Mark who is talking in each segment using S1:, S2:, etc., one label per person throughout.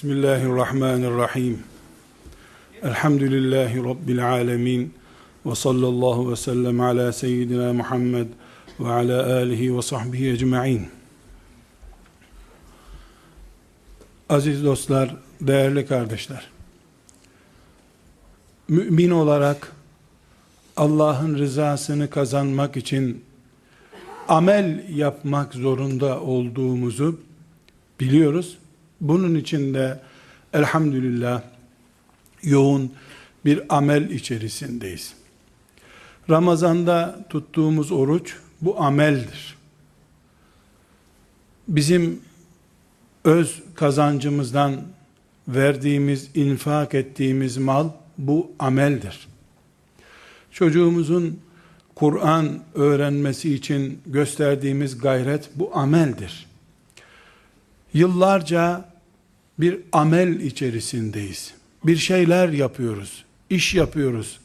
S1: Bismillahirrahmanirrahim. Elhamdülillahi Rabbil alemin. Ve sallallahu ve sellem ala seyyidina Muhammed ve ala alihi ve sahbihi ecma'in. Aziz dostlar, değerli kardeşler. Mümin olarak Allah'ın rızasını kazanmak için amel yapmak zorunda olduğumuzu biliyoruz. Bunun için de elhamdülillah yoğun bir amel içerisindeyiz. Ramazanda tuttuğumuz oruç bu ameldir. Bizim öz kazancımızdan verdiğimiz, infak ettiğimiz mal bu ameldir. Çocuğumuzun Kur'an öğrenmesi için gösterdiğimiz gayret bu ameldir. Yıllarca bir amel içerisindeyiz. Bir şeyler yapıyoruz, iş yapıyoruz.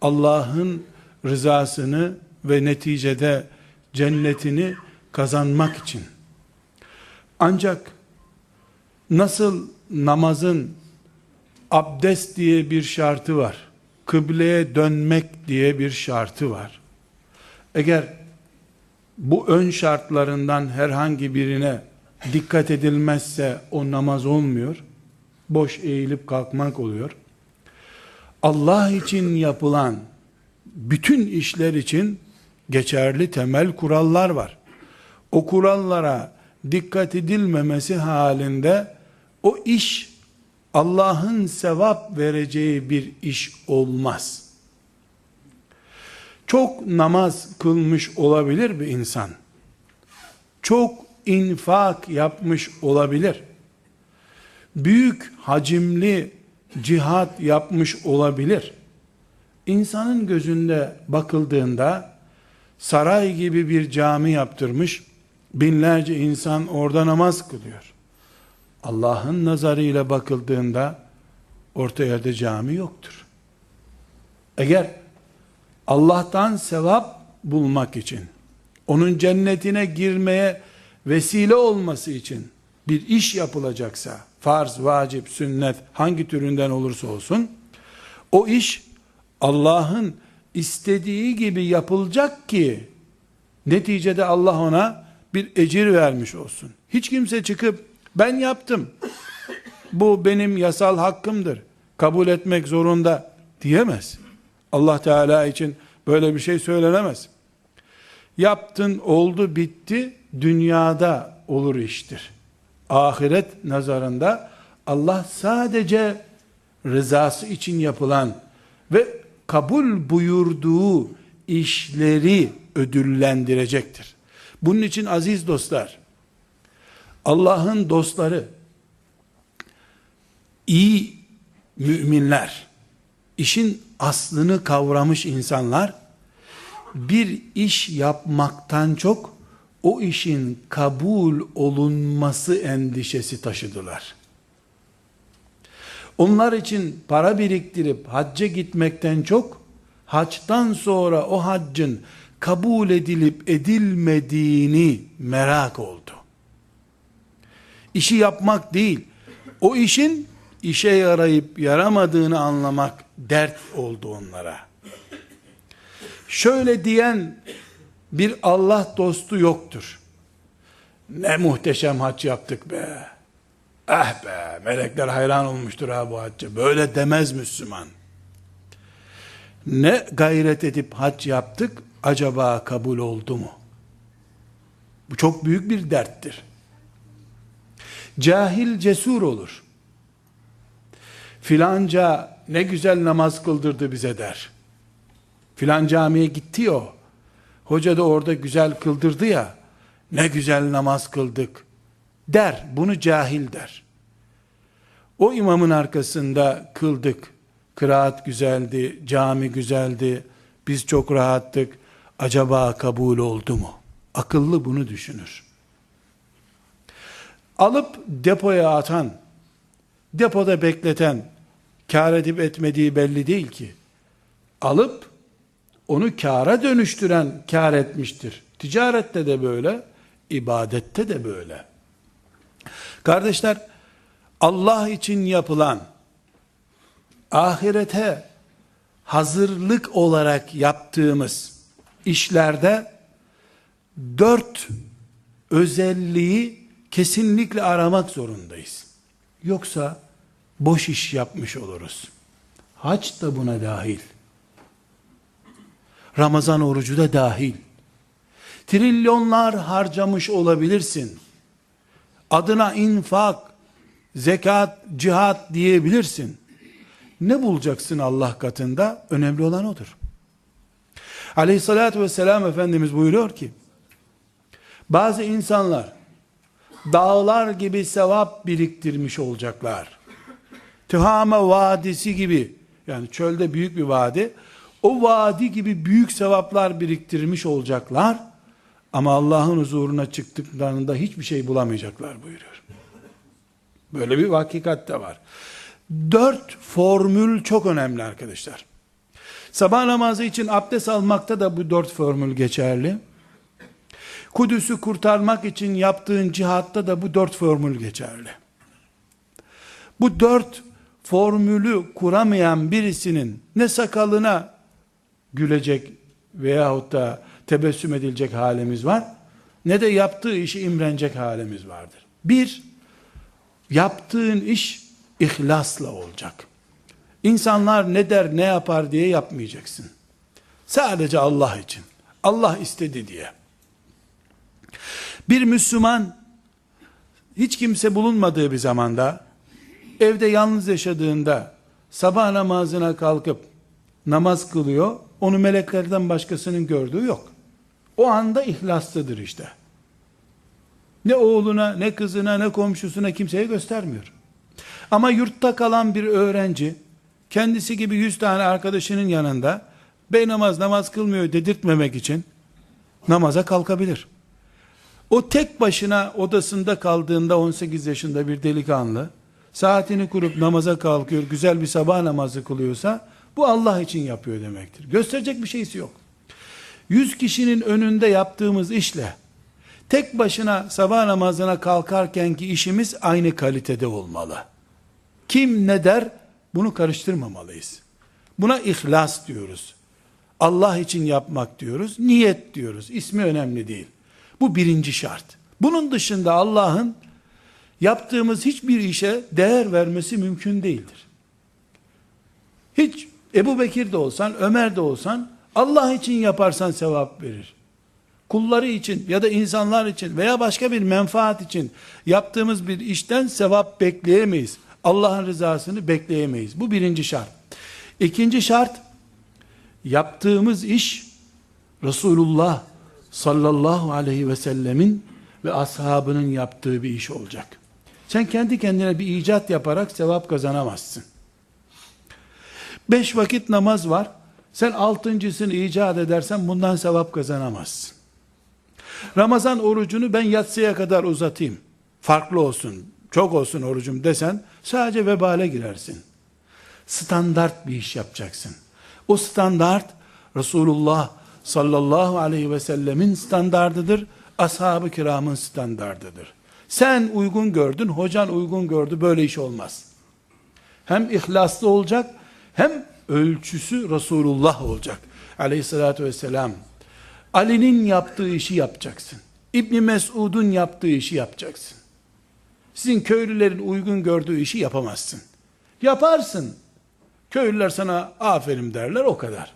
S1: Allah'ın rızasını ve neticede cennetini kazanmak için. Ancak nasıl namazın abdest diye bir şartı var, kıbleye dönmek diye bir şartı var. Eğer bu ön şartlarından herhangi birine dikkat edilmezse o namaz olmuyor. Boş eğilip kalkmak oluyor. Allah için yapılan bütün işler için geçerli temel kurallar var. O kurallara dikkat edilmemesi halinde o iş Allah'ın sevap vereceği bir iş olmaz. Çok namaz kılmış olabilir bir insan. Çok infak yapmış olabilir. Büyük hacimli cihat yapmış olabilir. İnsanın gözünde bakıldığında saray gibi bir cami yaptırmış, binlerce insan orada namaz kılıyor. Allah'ın nazarıyla bakıldığında orta yerde cami yoktur. Eğer Allah'tan sevap bulmak için, onun cennetine girmeye vesile olması için bir iş yapılacaksa, farz, vacip, sünnet, hangi türünden olursa olsun, o iş Allah'ın istediği gibi yapılacak ki, neticede Allah ona bir ecir vermiş olsun. Hiç kimse çıkıp, ben yaptım, bu benim yasal hakkımdır, kabul etmek zorunda diyemez. Allah Teala için böyle bir şey söylenemez. Yaptın, oldu, bitti, dünyada olur iştir. Ahiret nazarında Allah sadece rızası için yapılan ve kabul buyurduğu işleri ödüllendirecektir. Bunun için aziz dostlar, Allah'ın dostları, iyi müminler, işin aslını kavramış insanlar, bir iş yapmaktan çok, o işin kabul olunması endişesi taşıdılar. Onlar için para biriktirip hacca gitmekten çok, haçtan sonra o haccın kabul edilip edilmediğini merak oldu. İşi yapmak değil, o işin işe yarayıp yaramadığını anlamak dert oldu onlara. Şöyle diyen bir Allah dostu yoktur. Ne muhteşem hac yaptık be. Eh be melekler hayran olmuştur ha bu hacca. Böyle demez Müslüman. Ne gayret edip hac yaptık acaba kabul oldu mu? Bu çok büyük bir derttir. Cahil cesur olur. Filanca ne güzel namaz kıldırdı bize der. Filan camiye gitti o. Hoca da orada güzel kıldırdı ya, ne güzel namaz kıldık der. Bunu cahil der. O imamın arkasında kıldık. Kıraat güzeldi, cami güzeldi, biz çok rahattık. Acaba kabul oldu mu? Akıllı bunu düşünür. Alıp depoya atan, depoda bekleten, kar edip etmediği belli değil ki. Alıp onu kâra dönüştüren kâr etmiştir. Ticarette de böyle, ibadette de böyle. Kardeşler, Allah için yapılan ahirete hazırlık olarak yaptığımız işlerde dört özelliği kesinlikle aramak zorundayız. Yoksa boş iş yapmış oluruz. Hac da buna dahil. Ramazan orucu da dahil. Trilyonlar harcamış olabilirsin. Adına infak, zekat, cihat diyebilirsin. Ne bulacaksın Allah katında? Önemli olan odur. Aleyhissalatü vesselam Efendimiz buyuruyor ki, bazı insanlar dağlar gibi sevap biriktirmiş olacaklar. Tihame Vadisi gibi, yani çölde büyük bir vadi, o vadi gibi büyük sevaplar biriktirmiş olacaklar. Ama Allah'ın huzuruna çıktıklarında hiçbir şey bulamayacaklar buyuruyor. Böyle bir hakikat de var. Dört formül çok önemli arkadaşlar. Sabah namazı için abdest almakta da bu dört formül geçerli. Kudüs'ü kurtarmak için yaptığın cihatta da bu dört formül geçerli. Bu dört formülü kuramayan birisinin ne sakalına gülecek veyahut da tebessüm edilecek halimiz var, ne de yaptığı işi imrenecek halimiz vardır. Bir, yaptığın iş ihlasla olacak. İnsanlar ne der ne yapar diye yapmayacaksın. Sadece Allah için. Allah istedi diye. Bir Müslüman hiç kimse bulunmadığı bir zamanda evde yalnız yaşadığında sabah namazına kalkıp namaz kılıyor. Onu meleklerden başkasının gördüğü yok. O anda ihlaslıdır işte. Ne oğluna, ne kızına, ne komşusuna kimseye göstermiyor. Ama yurtta kalan bir öğrenci, kendisi gibi yüz tane arkadaşının yanında, bey namaz namaz kılmıyor dedirtmemek için, namaza kalkabilir. O tek başına odasında kaldığında 18 yaşında bir delikanlı, saatini kurup namaza kalkıyor, güzel bir sabah namazı kılıyorsa, bu Allah için yapıyor demektir. Gösterecek bir şeysi yok. Yüz kişinin önünde yaptığımız işle, tek başına sabah namazına kalkarkenki işimiz aynı kalitede olmalı. Kim ne der, bunu karıştırmamalıyız. Buna ihlas diyoruz. Allah için yapmak diyoruz. Niyet diyoruz. İsmi önemli değil. Bu birinci şart. Bunun dışında Allah'ın yaptığımız hiçbir işe değer vermesi mümkün değildir. Hiç Ebu Bekir de olsan, Ömer de olsan, Allah için yaparsan sevap verir. Kulları için ya da insanlar için veya başka bir menfaat için yaptığımız bir işten sevap bekleyemeyiz. Allah'ın rızasını bekleyemeyiz. Bu birinci şart. İkinci şart, yaptığımız iş, Resulullah sallallahu aleyhi ve sellemin ve ashabının yaptığı bir iş olacak. Sen kendi kendine bir icat yaparak sevap kazanamazsın. Beş vakit namaz var. Sen altıncısını icat edersen bundan sevap kazanamazsın. Ramazan orucunu ben yatsıya kadar uzatayım. Farklı olsun, çok olsun orucum desen sadece vebale girersin. Standart bir iş yapacaksın. O standart Resulullah sallallahu aleyhi ve sellemin standardıdır. Ashab-ı kiramın standardıdır. Sen uygun gördün, hocan uygun gördü, böyle iş olmaz. Hem ihlaslı olacak, hem ölçüsü Resulullah olacak. Aleyhissalatü vesselam. Ali'nin yaptığı işi yapacaksın. İbni Mesud'un yaptığı işi yapacaksın. Sizin köylülerin uygun gördüğü işi yapamazsın. Yaparsın. Köylüler sana aferin derler o kadar.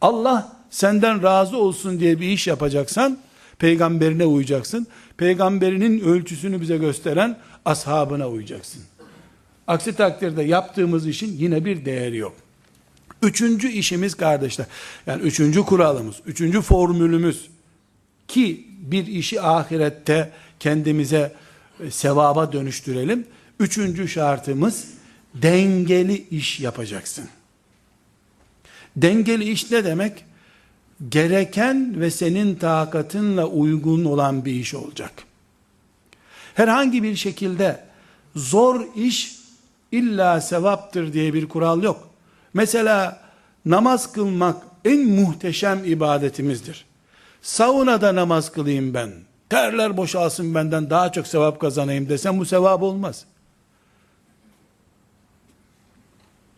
S1: Allah senden razı olsun diye bir iş yapacaksan peygamberine uyacaksın. Peygamberinin ölçüsünü bize gösteren ashabına uyacaksın. Aksi takdirde yaptığımız işin yine bir değeri yok. Üçüncü işimiz kardeşler, yani üçüncü kuralımız, üçüncü formülümüz ki bir işi ahirette kendimize e, sevaba dönüştürelim. Üçüncü şartımız dengeli iş yapacaksın. Dengeli iş ne demek? Gereken ve senin takatınla uygun olan bir iş olacak. Herhangi bir şekilde zor iş illa sevaptır diye bir kural yok. Mesela namaz kılmak en muhteşem ibadetimizdir. Saunada namaz kılayım ben. Terler boşalsın benden daha çok sevap kazanayım desem bu sevap olmaz.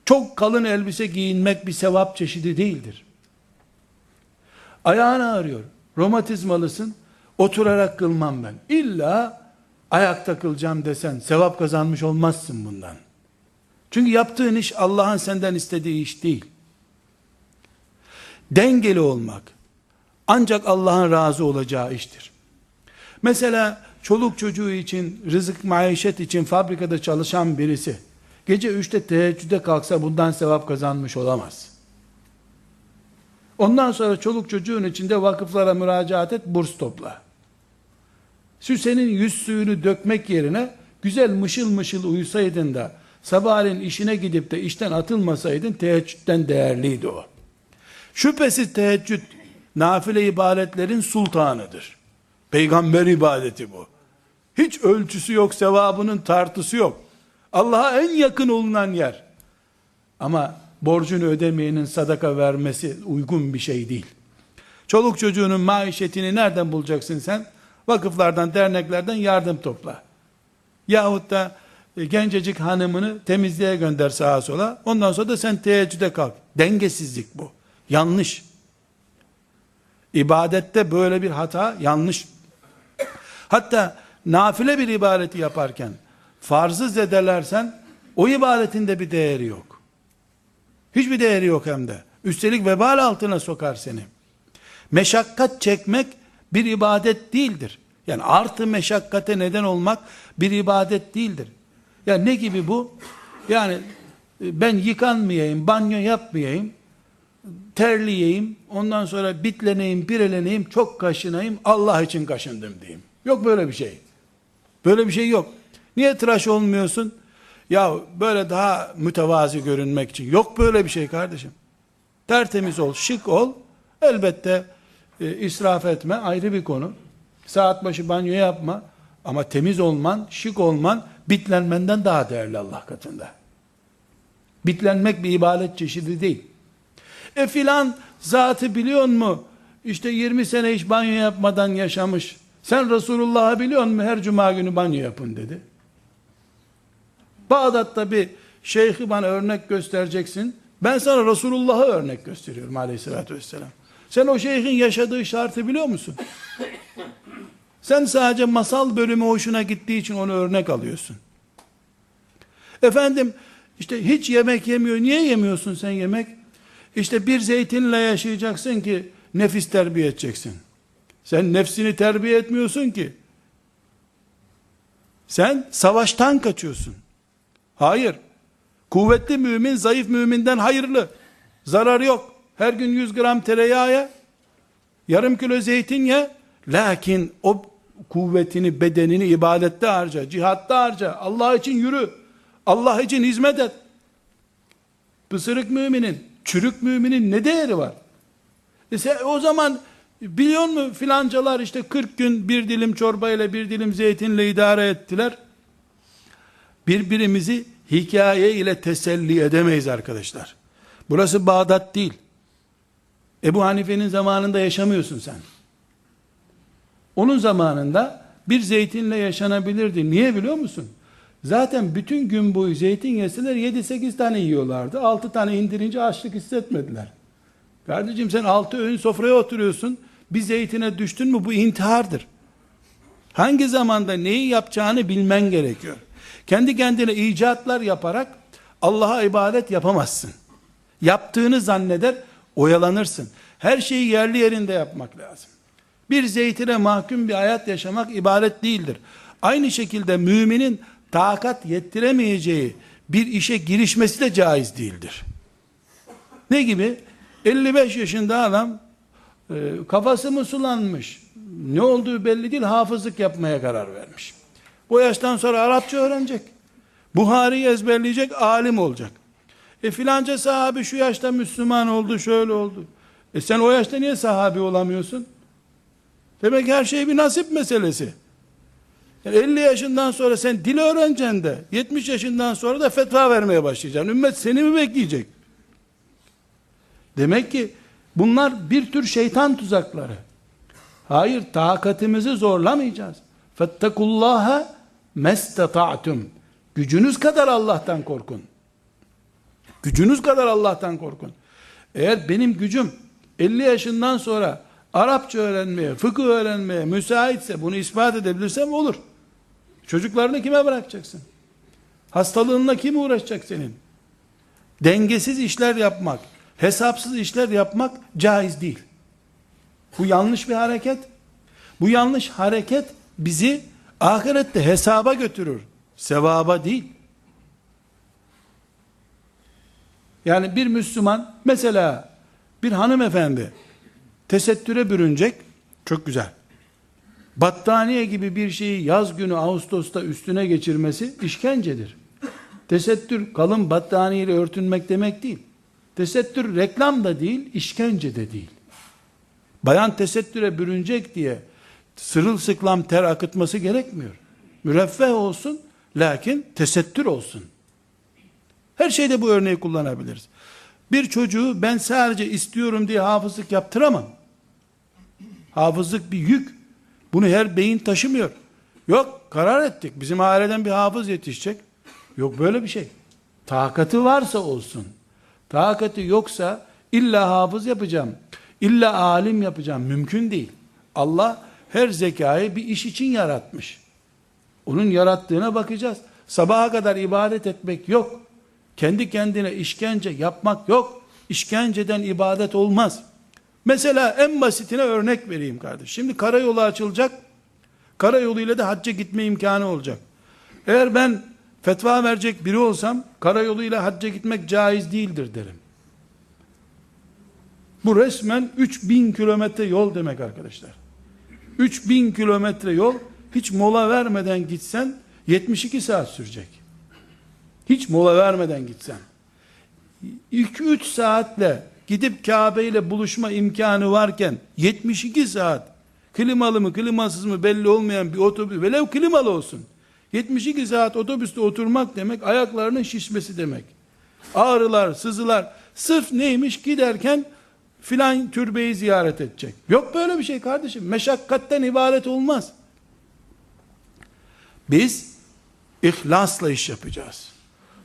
S1: Çok kalın elbise giyinmek bir sevap çeşidi değildir. Ayağın ağrıyor. Romatizmalısın. Oturarak kılmam ben. İlla ayakta kılacağım desen sevap kazanmış olmazsın bundan. Çünkü yaptığın iş Allah'ın senden istediği iş değil. Dengeli olmak ancak Allah'ın razı olacağı iştir. Mesela çoluk çocuğu için, rızık maişet için fabrikada çalışan birisi gece üçte teheccüde kalksa bundan sevap kazanmış olamaz. Ondan sonra çoluk çocuğun içinde vakıflara müracaat et, burs topla. Şu senin yüz suyunu dökmek yerine güzel mışıl mışıl uyusaydın da sabahleyin işine gidip de işten atılmasaydın teheccüden değerliydi o. Şüphesiz teheccüd nafile ibadetlerin sultanıdır. Peygamber ibadeti bu. Hiç ölçüsü yok, sevabının tartısı yok. Allah'a en yakın olunan yer. Ama borcunu ödemeyenin sadaka vermesi uygun bir şey değil. Çoluk çocuğunun maişetini nereden bulacaksın sen? Vakıflardan, derneklerden yardım topla. Yahut da gencecik hanımını temizliğe gönder sağa sola. Ondan sonra da sen teheccüde kalk. Dengesizlik bu. Yanlış. İbadette böyle bir hata yanlış. Hatta nafile bir ibadeti yaparken farzı zedelersen o ibadetin de bir değeri yok. Hiçbir değeri yok hem de. Üstelik vebal altına sokar seni. Meşakkat çekmek bir ibadet değildir. Yani artı meşakkate neden olmak bir ibadet değildir. Ya ne gibi bu? Yani e, ben yıkanmayayım, banyo yapmayayım, terleyeyim, ondan sonra bitleneyim, bireleneyim, çok kaşınayım, Allah için kaşındım diyeyim. Yok böyle bir şey. Böyle bir şey yok. Niye tıraş olmuyorsun? Ya böyle daha mütevazi görünmek için. Yok böyle bir şey kardeşim. Tertemiz ol, şık ol. Elbette e, israf etme ayrı bir konu. Saat başı banyo yapma. Ama temiz olman, şık olman, bitlenmenden daha değerli Allah katında. Bitlenmek bir ibadet çeşidi değil. E filan zatı biliyor mu? İşte 20 sene hiç banyo yapmadan yaşamış. Sen Resulullah'ı biliyor musun? Her cuma günü banyo yapın dedi. Bağdat'ta bir şeyhi bana örnek göstereceksin. Ben sana Resulullah'ı örnek gösteriyorum aleyhissalatü vesselam. Sen o şeyhin yaşadığı şartı biliyor musun? Sen sadece masal bölümü hoşuna gittiği için onu örnek alıyorsun. Efendim işte hiç yemek yemiyor. Niye yemiyorsun sen yemek? İşte bir zeytinle yaşayacaksın ki nefis terbiye edeceksin. Sen nefsini terbiye etmiyorsun ki. Sen savaştan kaçıyorsun. Hayır. Kuvvetli mümin zayıf müminden hayırlı. Zarar yok. Her gün 100 gram tereyağı ye. Yarım kilo zeytin ye. Lakin o kuvvetini, bedenini ibadette harca, cihatta harca. Allah için yürü. Allah için hizmet et. Pısırık müminin, çürük müminin ne değeri var? E sen, o zaman biliyor musun filancalar işte 40 gün bir dilim çorba ile bir dilim zeytinle idare ettiler. Birbirimizi hikaye ile teselli edemeyiz arkadaşlar. Burası Bağdat değil. Ebu Hanife'nin zamanında yaşamıyorsun sen. Onun zamanında bir zeytinle yaşanabilirdi. Niye biliyor musun? Zaten bütün gün boyu zeytin yeseler 7-8 tane yiyorlardı. 6 tane indirince açlık hissetmediler. Kardeşim sen 6 öğün sofraya oturuyorsun. Bir zeytine düştün mü bu intihardır. Hangi zamanda neyi yapacağını bilmen gerekiyor. Kendi kendine icatlar yaparak Allah'a ibadet yapamazsın. Yaptığını zanneder, oyalanırsın. Her şeyi yerli yerinde yapmak lazım. Bir zeytine mahkum bir hayat yaşamak ibadet değildir. Aynı şekilde müminin takat yettiremeyeceği bir işe girişmesi de caiz değildir. Ne gibi? 55 yaşında adam e, kafası mı sulanmış? Ne olduğu belli değil hafızlık yapmaya karar vermiş. Bu yaştan sonra Arapça öğrenecek. Buhari'yi ezberleyecek, alim olacak. E filanca sahabi şu yaşta Müslüman oldu, şöyle oldu. E sen o yaşta niye sahabi olamıyorsun? Demek her şey bir nasip meselesi. Yani 50 yaşından sonra sen dil öğreneceksin de 70 yaşından sonra da fetva vermeye başlayacaksın. Ümmet seni mi bekleyecek? Demek ki bunlar bir tür şeytan tuzakları. Hayır, takatimizi zorlamayacağız. Fettekullaha mestata'tum. Gücünüz kadar Allah'tan korkun. Gücünüz kadar Allah'tan korkun. Eğer benim gücüm 50 yaşından sonra Arapça öğrenmeye, fıkıh öğrenmeye müsaitse bunu ispat edebilirsem olur. Çocuklarını kime bırakacaksın? Hastalığınla kim uğraşacak senin? Dengesiz işler yapmak, hesapsız işler yapmak caiz değil. Bu yanlış bir hareket. Bu yanlış hareket bizi ahirette hesaba götürür. Sevaba değil. Yani bir Müslüman mesela bir hanımefendi tesettüre bürünecek çok güzel. Battaniye gibi bir şeyi yaz günü Ağustos'ta üstüne geçirmesi işkencedir. Tesettür kalın battaniye ile örtünmek demek değil. Tesettür reklam da değil, işkence de değil. Bayan tesettüre bürünecek diye sırılsıklam ter akıtması gerekmiyor. Müreffeh olsun, lakin tesettür olsun. Her şeyde bu örneği kullanabiliriz. Bir çocuğu ben sadece istiyorum diye hafızlık yaptıramam. Hafızlık bir yük. Bunu her beyin taşımıyor. Yok karar ettik. Bizim aileden bir hafız yetişecek. Yok böyle bir şey. Takatı varsa olsun. Takati yoksa illa hafız yapacağım. İlla alim yapacağım. Mümkün değil. Allah her zekayı bir iş için yaratmış. Onun yarattığına bakacağız. Sabaha kadar ibadet etmek yok. Kendi kendine işkence yapmak yok. İşkenceden ibadet olmaz. Mesela en basitine örnek vereyim kardeş. Şimdi karayolu açılacak. Karayoluyla da hacca gitme imkanı olacak. Eğer ben fetva verecek biri olsam karayoluyla hacca gitmek caiz değildir derim. Bu resmen 3000 kilometre yol demek arkadaşlar. 3000 kilometre yol hiç mola vermeden gitsen 72 saat sürecek. Hiç mola vermeden gitsen. 2-3 saatle gidip Kabe ile buluşma imkanı varken 72 saat klimalı mı klimasız mı belli olmayan bir otobüs velev klimalı olsun. 72 saat otobüste oturmak demek ayaklarının şişmesi demek. Ağrılar, sızılar sırf neymiş giderken filan türbeyi ziyaret edecek. Yok böyle bir şey kardeşim. Meşakkatten ibaret olmaz. Biz ihlasla iş yapacağız.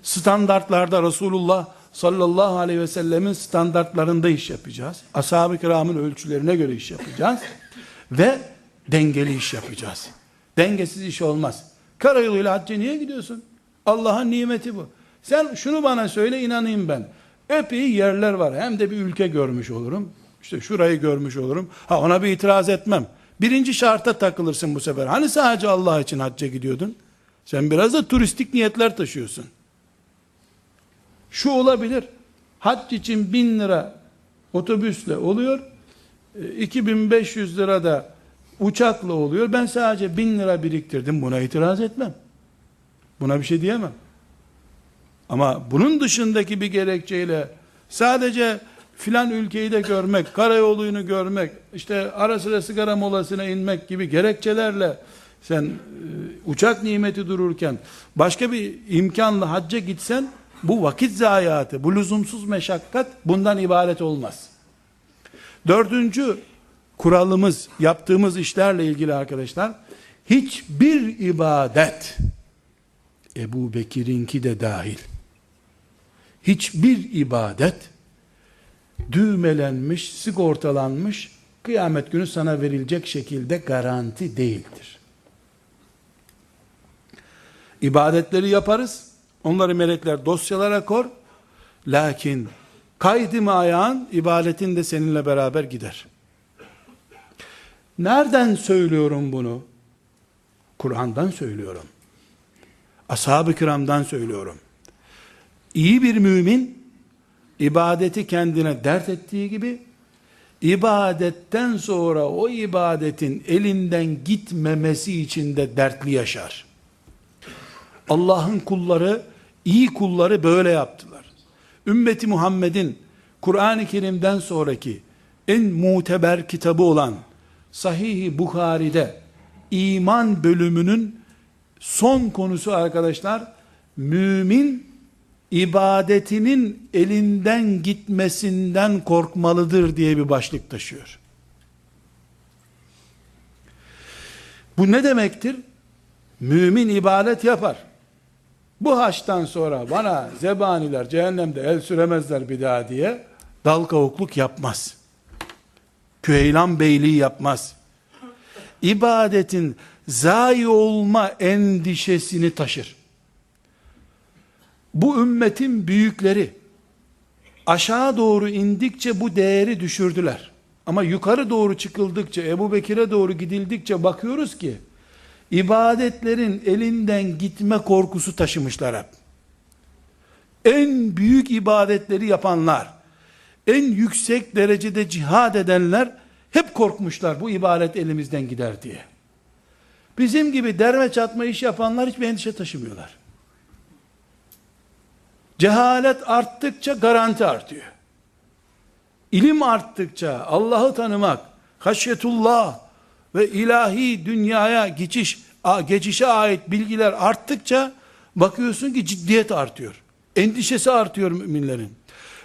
S1: Standartlarda Resulullah sallallahu aleyhi ve sellemin standartlarında iş yapacağız. Ashab-ı kiramın ölçülerine göre iş yapacağız. Ve dengeli iş yapacağız. Dengesiz iş olmaz. Karayoluyla hacca niye gidiyorsun? Allah'ın nimeti bu. Sen şunu bana söyle inanayım ben. Epey yerler var. Hem de bir ülke görmüş olurum. İşte şurayı görmüş olurum. Ha ona bir itiraz etmem. Birinci şarta takılırsın bu sefer. Hani sadece Allah için hacca gidiyordun? Sen biraz da turistik niyetler taşıyorsun. Şu olabilir. Hac için bin lira otobüsle oluyor. 2500 e, lira da uçakla oluyor. Ben sadece bin lira biriktirdim. Buna itiraz etmem. Buna bir şey diyemem. Ama bunun dışındaki bir gerekçeyle sadece filan ülkeyi de görmek, karayolunu görmek, işte ara sıra sigara molasına inmek gibi gerekçelerle sen e, uçak nimeti dururken başka bir imkanla hacca gitsen bu vakit zayiatı, bu lüzumsuz meşakkat bundan ibaret olmaz. Dördüncü kuralımız, yaptığımız işlerle ilgili arkadaşlar, hiçbir ibadet, Ebu Bekir'inki de dahil, hiçbir ibadet düğmelenmiş, sigortalanmış, kıyamet günü sana verilecek şekilde garanti değildir. İbadetleri yaparız, onları melekler dosyalara kor, lakin kaydı ayağın, ibadetin de seninle beraber gider. Nereden söylüyorum bunu? Kur'an'dan söylüyorum. Ashab-ı kiramdan söylüyorum. İyi bir mümin ibadeti kendine dert ettiği gibi ibadetten sonra o ibadetin elinden gitmemesi için de dertli yaşar. Allah'ın kulları, iyi kulları böyle yaptılar. Ümmeti Muhammed'in Kur'an-ı Kerim'den sonraki en muteber kitabı olan Sahih-i Bukhari'de iman bölümünün son konusu arkadaşlar mümin ibadetinin elinden gitmesinden korkmalıdır diye bir başlık taşıyor. Bu ne demektir? Mümin ibadet yapar. Bu haçtan sonra bana zebaniler cehennemde el süremezler bir daha diye dal kavukluk yapmaz. Küheylan beyliği yapmaz. İbadetin zayi olma endişesini taşır. Bu ümmetin büyükleri aşağı doğru indikçe bu değeri düşürdüler. Ama yukarı doğru çıkıldıkça, Ebu Bekir'e doğru gidildikçe bakıyoruz ki, ibadetlerin elinden gitme korkusu taşımışlar hep. En büyük ibadetleri yapanlar, en yüksek derecede cihad edenler, hep korkmuşlar bu ibadet elimizden gider diye. Bizim gibi derme çatma iş yapanlar hiçbir endişe taşımıyorlar. Cehalet arttıkça garanti artıyor. İlim arttıkça Allah'ı tanımak, haşyetullah ve ilahi dünyaya geçiş, geçişe ait bilgiler arttıkça bakıyorsun ki ciddiyet artıyor. Endişesi artıyor müminlerin.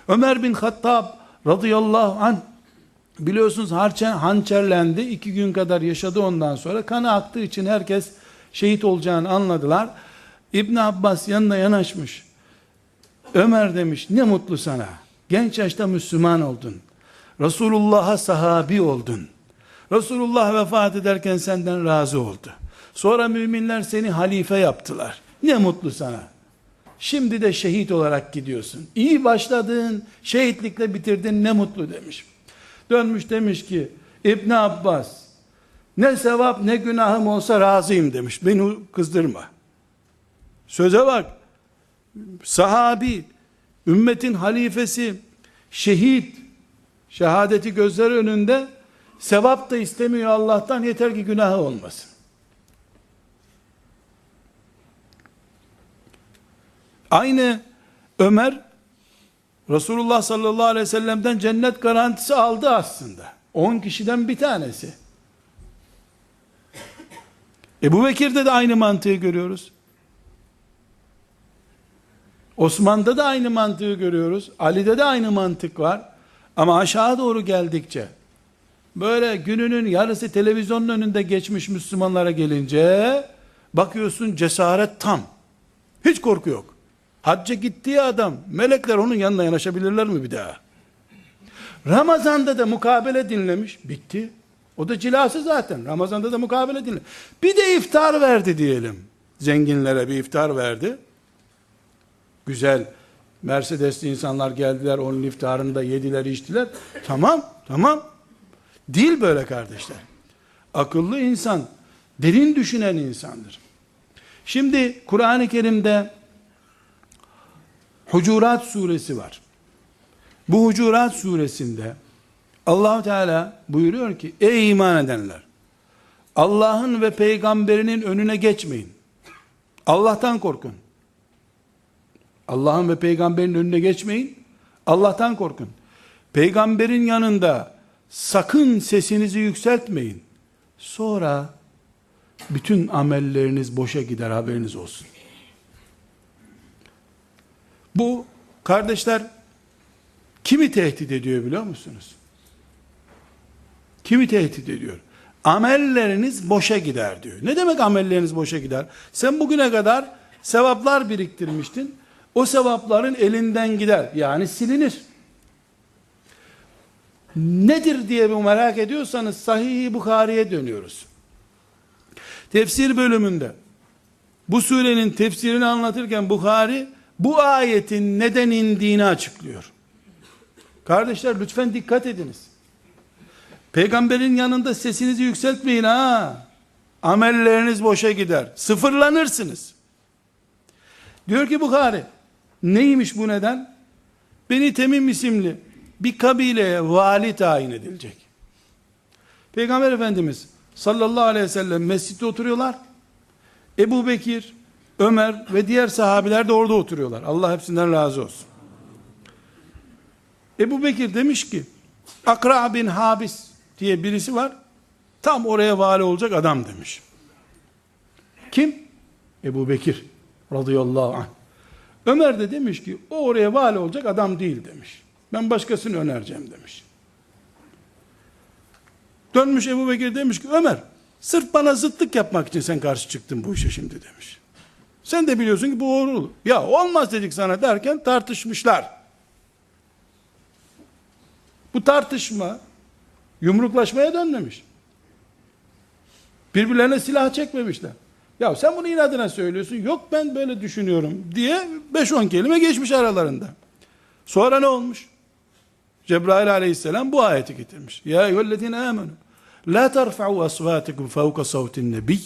S1: Ömer bin Hattab radıyallahu anh biliyorsunuz hançerlendi. iki gün kadar yaşadı ondan sonra. Kanı aktığı için herkes şehit olacağını anladılar. İbn Abbas yanına yanaşmış. Ömer demiş ne mutlu sana. Genç yaşta Müslüman oldun. Resulullah'a sahabi oldun. Resulullah vefat ederken senden razı oldu. Sonra müminler seni halife yaptılar. Ne mutlu sana. Şimdi de şehit olarak gidiyorsun. İyi başladın, şehitlikle bitirdin ne mutlu demiş. Dönmüş demiş ki İbn Abbas ne sevap ne günahım olsa razıyım demiş. Beni kızdırma. Söze bak. Sahabi, ümmetin halifesi, şehit, şehadeti gözleri önünde sevap da istemiyor Allah'tan yeter ki günahı olmasın. Aynı Ömer Resulullah sallallahu aleyhi ve sellem'den cennet garantisi aldı aslında. 10 kişiden bir tanesi. Ebu Bekir'de de aynı mantığı görüyoruz. Osman'da da aynı mantığı görüyoruz. Ali'de de aynı mantık var. Ama aşağı doğru geldikçe böyle gününün yarısı televizyonun önünde geçmiş Müslümanlara gelince bakıyorsun cesaret tam. Hiç korku yok. Hacca gittiği adam melekler onun yanına yanaşabilirler mi bir daha? Ramazan'da da mukabele dinlemiş. Bitti. O da cilası zaten. Ramazan'da da mukabele dinle. Bir de iftar verdi diyelim. Zenginlere bir iftar verdi. Güzel Mercedesli insanlar geldiler onun iftarında yediler içtiler. Tamam tamam. Değil böyle kardeşler. Akıllı insan derin düşünen insandır. Şimdi Kur'an-ı Kerim'de Hucurat suresi var. Bu Hucurat suresinde Allahu Teala buyuruyor ki ey iman edenler Allah'ın ve peygamberinin önüne geçmeyin. Allah'tan korkun. Allah'ın ve peygamberin önüne geçmeyin. Allah'tan korkun. Peygamberin yanında sakın sesinizi yükseltmeyin. Sonra bütün amelleriniz boşa gider haberiniz olsun. Bu kardeşler kimi tehdit ediyor biliyor musunuz? Kimi tehdit ediyor? Amelleriniz boşa gider diyor. Ne demek amelleriniz boşa gider? Sen bugüne kadar sevaplar biriktirmiştin o sevapların elinden gider. Yani silinir. Nedir diye bir merak ediyorsanız Sahih-i Bukhari'ye dönüyoruz. Tefsir bölümünde bu surenin tefsirini anlatırken Bukhari bu ayetin neden indiğini açıklıyor. Kardeşler lütfen dikkat ediniz. Peygamberin yanında sesinizi yükseltmeyin ha. Amelleriniz boşa gider. Sıfırlanırsınız. Diyor ki Bukhari Neymiş bu neden? Beni Temim isimli bir kabileye vali tayin edilecek. Peygamber Efendimiz sallallahu aleyhi ve sellem mescitte oturuyorlar. Ebu Bekir, Ömer ve diğer sahabiler de orada oturuyorlar. Allah hepsinden razı olsun. Ebu Bekir demiş ki, Akra bin Habis diye birisi var. Tam oraya vali olacak adam demiş. Kim? Ebu Bekir radıyallahu anh. Ömer de demiş ki o oraya vali olacak adam değil demiş. Ben başkasını önereceğim demiş. Dönmüş Ebu Bekir demiş ki Ömer sırf bana zıtlık yapmak için sen karşı çıktın bu işe şimdi demiş. Sen de biliyorsun ki bu doğru. Ya olmaz dedik sana derken tartışmışlar. Bu tartışma yumruklaşmaya dönmemiş. Birbirlerine silah çekmemişler. Ya sen bunu inadına söylüyorsun. Yok ben böyle düşünüyorum diye 5-10 kelime geçmiş aralarında. Sonra ne olmuş? Cebrail aleyhisselam bu ayeti getirmiş. Ya eyyühellezine amenu. La terfa'u asvatikum fevka savtin nebiy.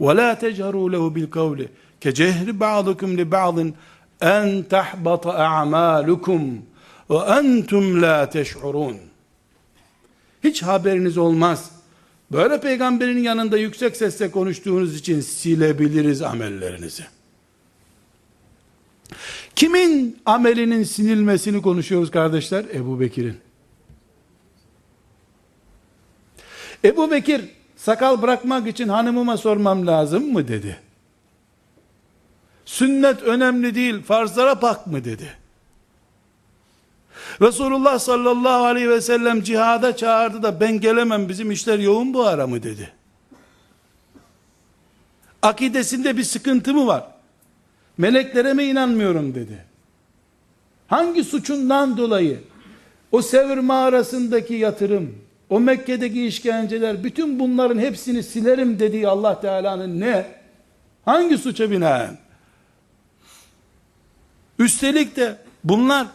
S1: Ve la techeru lehu bil kavli. Kecehri ba'dukum li ba'din en tahbata a'malukum ve entum la teş'urun. Hiç haberiniz olmaz. Böyle peygamberin yanında yüksek sesle konuştuğunuz için silebiliriz amellerinizi. Kimin amelinin sinilmesini konuşuyoruz kardeşler? Ebu Bekir'in. Ebu Bekir sakal bırakmak için hanımıma sormam lazım mı dedi. Sünnet önemli değil farzlara bak mı dedi. Resulullah sallallahu aleyhi ve sellem cihada çağırdı da ben gelemem bizim işler yoğun bu ara mı dedi. Akidesinde bir sıkıntı mı var? Meleklere mi inanmıyorum dedi. Hangi suçundan dolayı o Sevr mağarasındaki yatırım, o Mekke'deki işkenceler, bütün bunların hepsini silerim dediği Allah Teala'nın ne? Hangi suça binaen? Üstelik de bunlar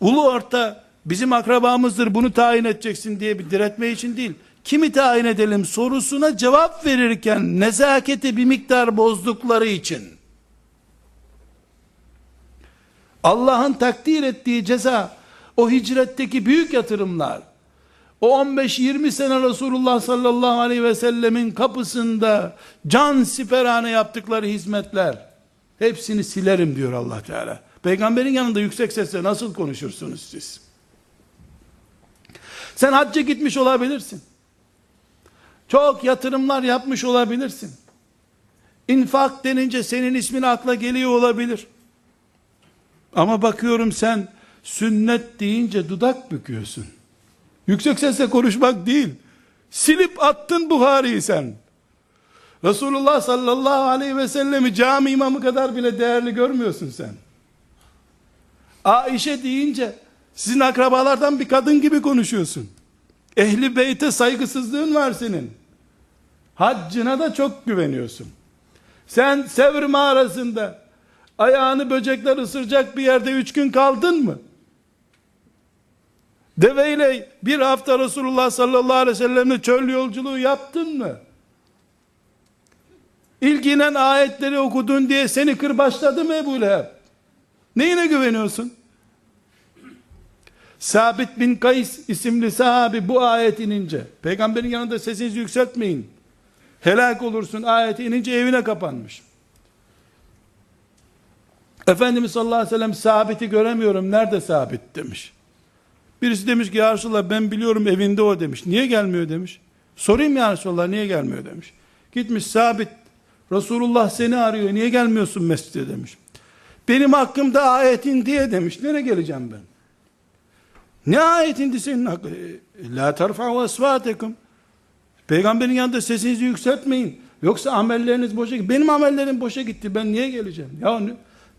S1: ulu orta bizim akrabamızdır bunu tayin edeceksin diye bir diretme için değil. Kimi tayin edelim sorusuna cevap verirken nezaketi bir miktar bozdukları için Allah'ın takdir ettiği ceza o hicretteki büyük yatırımlar o 15-20 sene Resulullah sallallahu aleyhi ve sellemin kapısında can siperhane yaptıkları hizmetler hepsini silerim diyor Allah Teala. Peygamberin yanında yüksek sesle nasıl konuşursunuz siz? Sen hacca gitmiş olabilirsin. Çok yatırımlar yapmış olabilirsin. İnfak denince senin ismin akla geliyor olabilir. Ama bakıyorum sen sünnet deyince dudak büküyorsun. Yüksek sesle konuşmak değil. Silip attın Buhari'yi sen. Resulullah sallallahu aleyhi ve sellemi cami imamı kadar bile değerli görmüyorsun sen. Aişe deyince sizin akrabalardan bir kadın gibi konuşuyorsun. Ehli beyte saygısızlığın var senin. Haccına da çok güveniyorsun. Sen Sevr mağarasında ayağını böcekler ısıracak bir yerde üç gün kaldın mı? Deveyle bir hafta Resulullah sallallahu aleyhi ve sellemle çöl yolculuğu yaptın mı? İlginen ayetleri okudun diye seni kırbaçladı mı Ebu Leheb? Neyine güveniyorsun? Sabit bin Kays isimli sahabi bu ayet inince, peygamberin yanında sesinizi yükseltmeyin, helak olursun ayeti inince evine kapanmış. Efendimiz sallallahu aleyhi ve sellem sabiti göremiyorum, nerede sabit demiş. Birisi demiş ki ya Resulallah ben biliyorum evinde o demiş. Niye gelmiyor demiş. Sorayım ya Resulallah niye gelmiyor demiş. Gitmiş sabit, Resulullah seni arıyor, niye gelmiyorsun mescide demiş. Benim hakkımda ayetin diye demiş. Nereye geleceğim ben? Ne ayetindi senin hakkı? E, la terfa'u esvatekum. Peygamberin yanında sesinizi yükseltmeyin. Yoksa amelleriniz boşa gitti. Benim amellerim boşa gitti. Ben niye geleceğim? Ya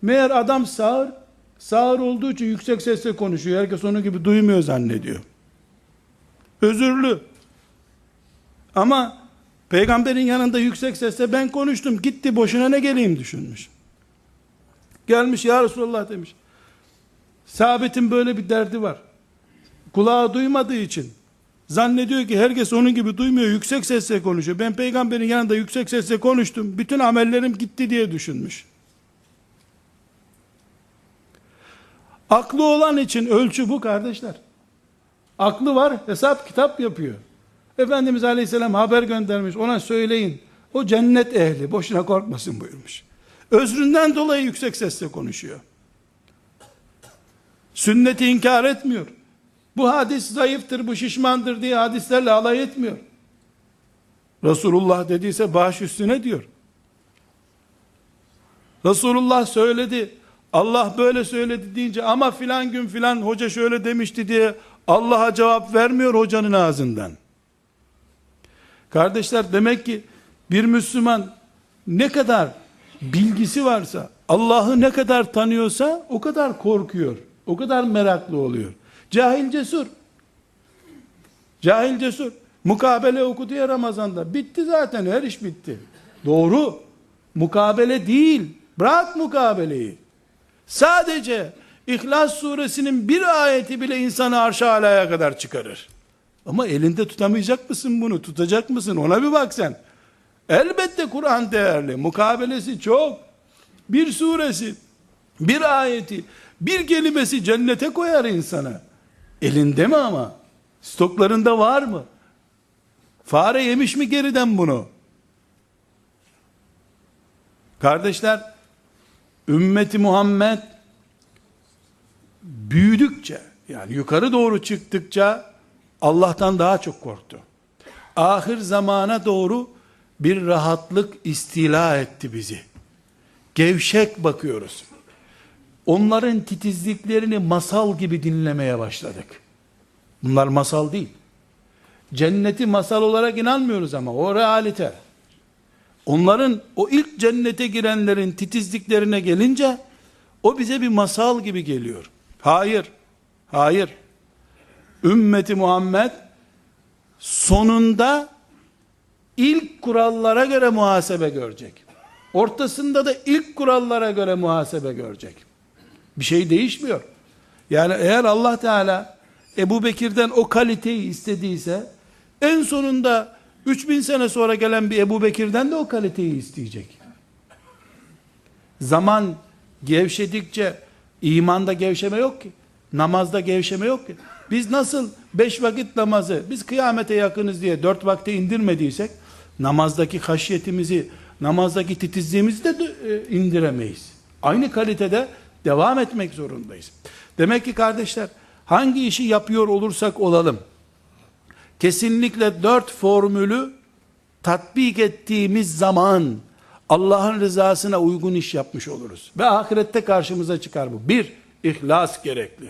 S1: meğer adam sağır, sağır olduğu için yüksek sesle konuşuyor. Herkes onun gibi duymuyor zannediyor. Özürlü. Ama peygamberin yanında yüksek sesle ben konuştum. Gitti boşuna ne geleyim düşünmüş. Gelmiş ya Resulallah demiş. Sabit'in böyle bir derdi var. Kulağı duymadığı için zannediyor ki herkes onun gibi duymuyor. Yüksek sesle konuşuyor. Ben peygamberin yanında yüksek sesle konuştum. Bütün amellerim gitti diye düşünmüş. Aklı olan için ölçü bu kardeşler. Aklı var hesap kitap yapıyor. Efendimiz Aleyhisselam haber göndermiş ona söyleyin. O cennet ehli boşuna korkmasın buyurmuş. Özründen dolayı yüksek sesle konuşuyor. Sünneti inkar etmiyor. Bu hadis zayıftır, bu şişmandır diye hadislerle alay etmiyor. Resulullah dediyse baş üstüne diyor. Resulullah söyledi, Allah böyle söyledi deyince ama filan gün filan hoca şöyle demişti diye Allah'a cevap vermiyor hocanın ağzından. Kardeşler demek ki bir Müslüman ne kadar bilgisi varsa, Allah'ı ne kadar tanıyorsa o kadar korkuyor. O kadar meraklı oluyor. Cahil cesur. Cahil cesur. Mukabele okudu ya Ramazan'da. Bitti zaten her iş bitti. Doğru. Mukabele değil. Bırak mukabeleyi. Sadece İhlas suresinin bir ayeti bile insanı arş alaya kadar çıkarır. Ama elinde tutamayacak mısın bunu? Tutacak mısın? Ona bir bak sen. Elbette Kur'an değerli. Mukabelesi çok. Bir suresi, bir ayeti, bir kelimesi cennete koyar insana. Elinde mi ama? Stoklarında var mı? Fare yemiş mi geriden bunu? Kardeşler, ümmeti Muhammed büyüdükçe, yani yukarı doğru çıktıkça Allah'tan daha çok korktu. Ahir zamana doğru bir rahatlık istila etti bizi. Gevşek bakıyoruz. Onların titizliklerini masal gibi dinlemeye başladık. Bunlar masal değil. Cenneti masal olarak inanmıyoruz ama o realite. Onların o ilk cennete girenlerin titizliklerine gelince o bize bir masal gibi geliyor. Hayır. Hayır. Ümmeti Muhammed sonunda ilk kurallara göre muhasebe görecek. Ortasında da ilk kurallara göre muhasebe görecek. Bir şey değişmiyor. Yani eğer Allah Teala Ebu Bekir'den o kaliteyi istediyse en sonunda 3000 sene sonra gelen bir Ebu Bekir'den de o kaliteyi isteyecek. Zaman gevşedikçe imanda gevşeme yok ki. Namazda gevşeme yok ki. Biz nasıl beş vakit namazı, biz kıyamete yakınız diye dört vakte indirmediysek, namazdaki haşyetimizi, namazdaki titizliğimizi de e, indiremeyiz. Aynı kalitede devam etmek zorundayız. Demek ki kardeşler, hangi işi yapıyor olursak olalım, kesinlikle dört formülü tatbik ettiğimiz zaman, Allah'ın rızasına uygun iş yapmış oluruz. Ve ahirette karşımıza çıkar bu. Bir, ihlas gerekli.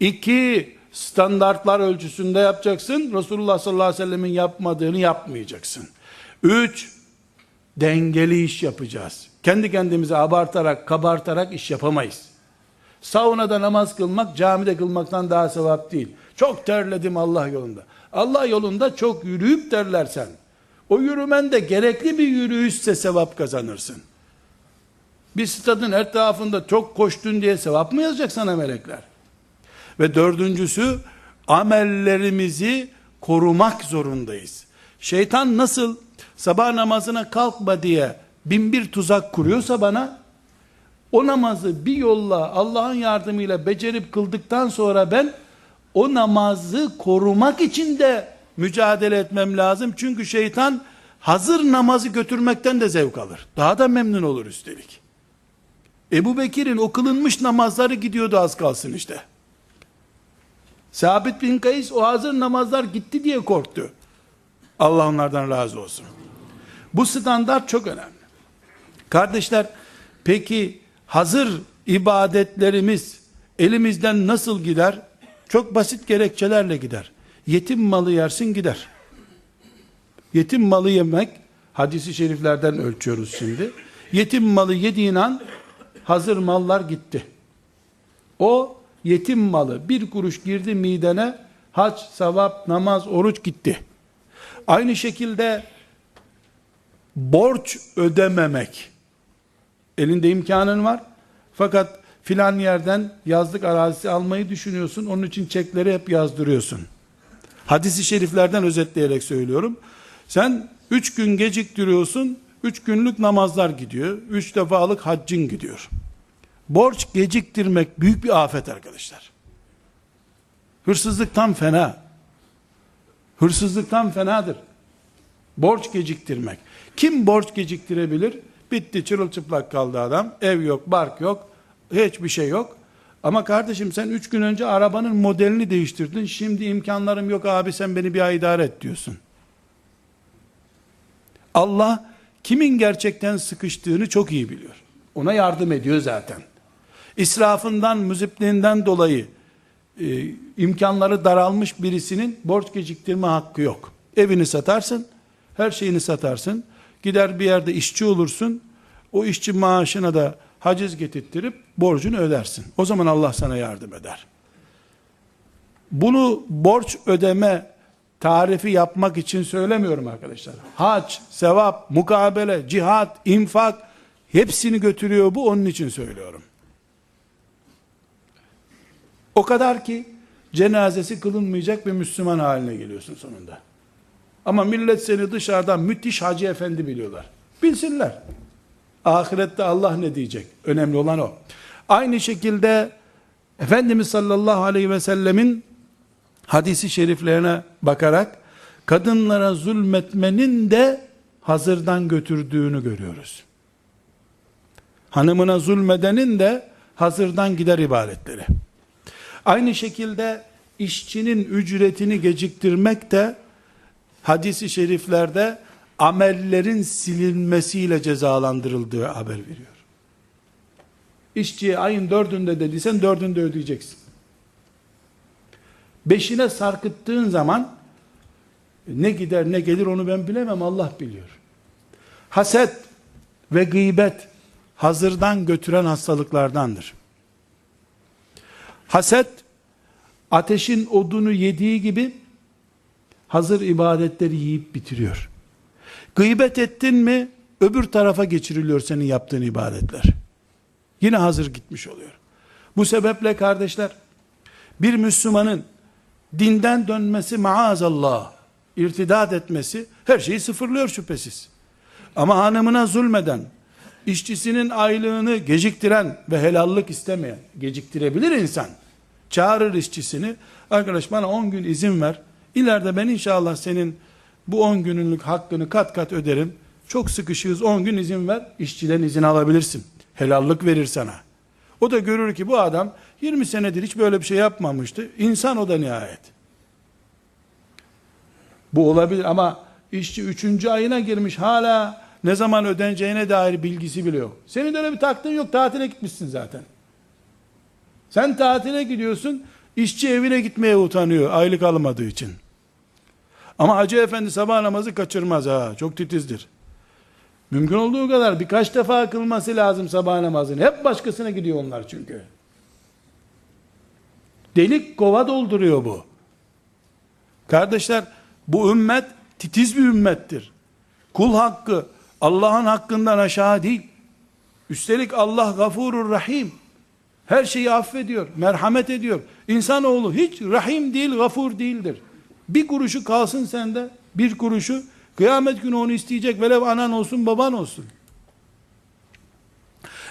S1: İki, standartlar ölçüsünde yapacaksın. Resulullah sallallahu aleyhi ve sellemin yapmadığını yapmayacaksın. Üç, dengeli iş yapacağız. Kendi kendimize abartarak, kabartarak iş yapamayız. Saunada namaz kılmak, camide kılmaktan daha sevap değil. Çok terledim Allah yolunda. Allah yolunda çok yürüyüp terlersen, o yürümen de gerekli bir yürüyüşse sevap kazanırsın. Bir stadın etrafında çok koştun diye sevap mı yazacak sana melekler? Ve dördüncüsü amellerimizi korumak zorundayız. Şeytan nasıl sabah namazına kalkma diye bin bir tuzak kuruyorsa bana o namazı bir yolla Allah'ın yardımıyla becerip kıldıktan sonra ben o namazı korumak için de mücadele etmem lazım. Çünkü şeytan hazır namazı götürmekten de zevk alır. Daha da memnun olur üstelik. Ebu Bekir'in o kılınmış namazları gidiyordu az kalsın işte. Sabit bin Kays o hazır namazlar gitti diye korktu. Allah onlardan razı olsun. Bu standart çok önemli. Kardeşler, peki hazır ibadetlerimiz elimizden nasıl gider? Çok basit gerekçelerle gider. Yetim malı yersin gider. Yetim malı yemek, hadisi şeriflerden ölçüyoruz şimdi. Yetim malı yediğin an hazır mallar gitti. O yetim malı bir kuruş girdi midene hac, sevap, namaz, oruç gitti. Aynı şekilde borç ödememek elinde imkanın var fakat filan yerden yazlık arazisi almayı düşünüyorsun onun için çekleri hep yazdırıyorsun. Hadisi şeriflerden özetleyerek söylüyorum. Sen üç gün geciktiriyorsun, üç günlük namazlar gidiyor, üç defalık haccın gidiyor. Borç geciktirmek büyük bir afet arkadaşlar. Hırsızlıktan fena. Hırsızlıktan fenadır. Borç geciktirmek. Kim borç geciktirebilir? Bitti çırılçıplak kaldı adam. Ev yok, bark yok. Hiçbir şey yok. Ama kardeşim sen üç gün önce arabanın modelini değiştirdin. Şimdi imkanlarım yok abi sen beni bir ay idare et diyorsun. Allah kimin gerçekten sıkıştığını çok iyi biliyor. Ona yardım ediyor zaten. İsrafından, müzipliğinden dolayı e, imkanları daralmış birisinin borç geciktirme hakkı yok. Evini satarsın, her şeyini satarsın, gider bir yerde işçi olursun, o işçi maaşına da haciz getirttirip borcunu ödersin. O zaman Allah sana yardım eder. Bunu borç ödeme tarifi yapmak için söylemiyorum arkadaşlar. Hac, sevap, mukabele, cihat, infak hepsini götürüyor bu onun için söylüyorum. O kadar ki cenazesi kılınmayacak bir Müslüman haline geliyorsun sonunda. Ama millet seni dışarıdan müthiş hacı efendi biliyorlar. Bilsinler. Ahirette Allah ne diyecek? Önemli olan o. Aynı şekilde Efendimiz sallallahu aleyhi ve sellemin hadisi şeriflerine bakarak kadınlara zulmetmenin de hazırdan götürdüğünü görüyoruz. Hanımına zulmedenin de hazırdan gider ibadetleri. Aynı şekilde işçinin ücretini geciktirmek de hadisi şeriflerde amellerin silinmesiyle cezalandırıldığı haber veriyor. İşçiye ayın dördünde dediysen dördünde ödeyeceksin. Beşine sarkıttığın zaman ne gider ne gelir onu ben bilemem Allah biliyor. Haset ve gıybet hazırdan götüren hastalıklardandır. Haset ateşin odunu yediği gibi hazır ibadetleri yiyip bitiriyor. Gıybet ettin mi öbür tarafa geçiriliyor senin yaptığın ibadetler. Yine hazır gitmiş oluyor. Bu sebeple kardeşler bir Müslümanın dinden dönmesi maazallah irtidat etmesi her şeyi sıfırlıyor şüphesiz. Ama hanımına zulmeden, işçisinin aylığını geciktiren ve helallik istemeyen, geciktirebilir insan. Çağırır işçisini, arkadaş bana 10 gün izin ver, ileride ben inşallah senin bu 10 günlük hakkını kat kat öderim. Çok sıkışığız 10 gün izin ver, işçiden izin alabilirsin. Helallik verir sana. O da görür ki bu adam 20 senedir hiç böyle bir şey yapmamıştı. İnsan o da nihayet. Bu olabilir ama işçi 3. ayına girmiş hala ne zaman ödeneceğine dair bilgisi bile yok. Senin öyle bir taktığın yok tatile gitmişsin zaten. Sen tatile gidiyorsun işçi evine gitmeye utanıyor aylık almadığı için. Ama Hacı Efendi sabah namazı kaçırmaz ha çok titizdir. Mümkün olduğu kadar birkaç defa kılması lazım sabah namazını. Hep başkasına gidiyor onlar çünkü. Delik kova dolduruyor bu. Kardeşler bu ümmet titiz bir ümmettir. Kul hakkı Allah'ın hakkından aşağı değil. Üstelik Allah gafurur rahim. Her şeyi affediyor, merhamet ediyor. İnsanoğlu hiç rahim değil, gafur değildir. Bir kuruşu kalsın sende, bir kuruşu kıyamet günü onu isteyecek velev anan olsun, baban olsun.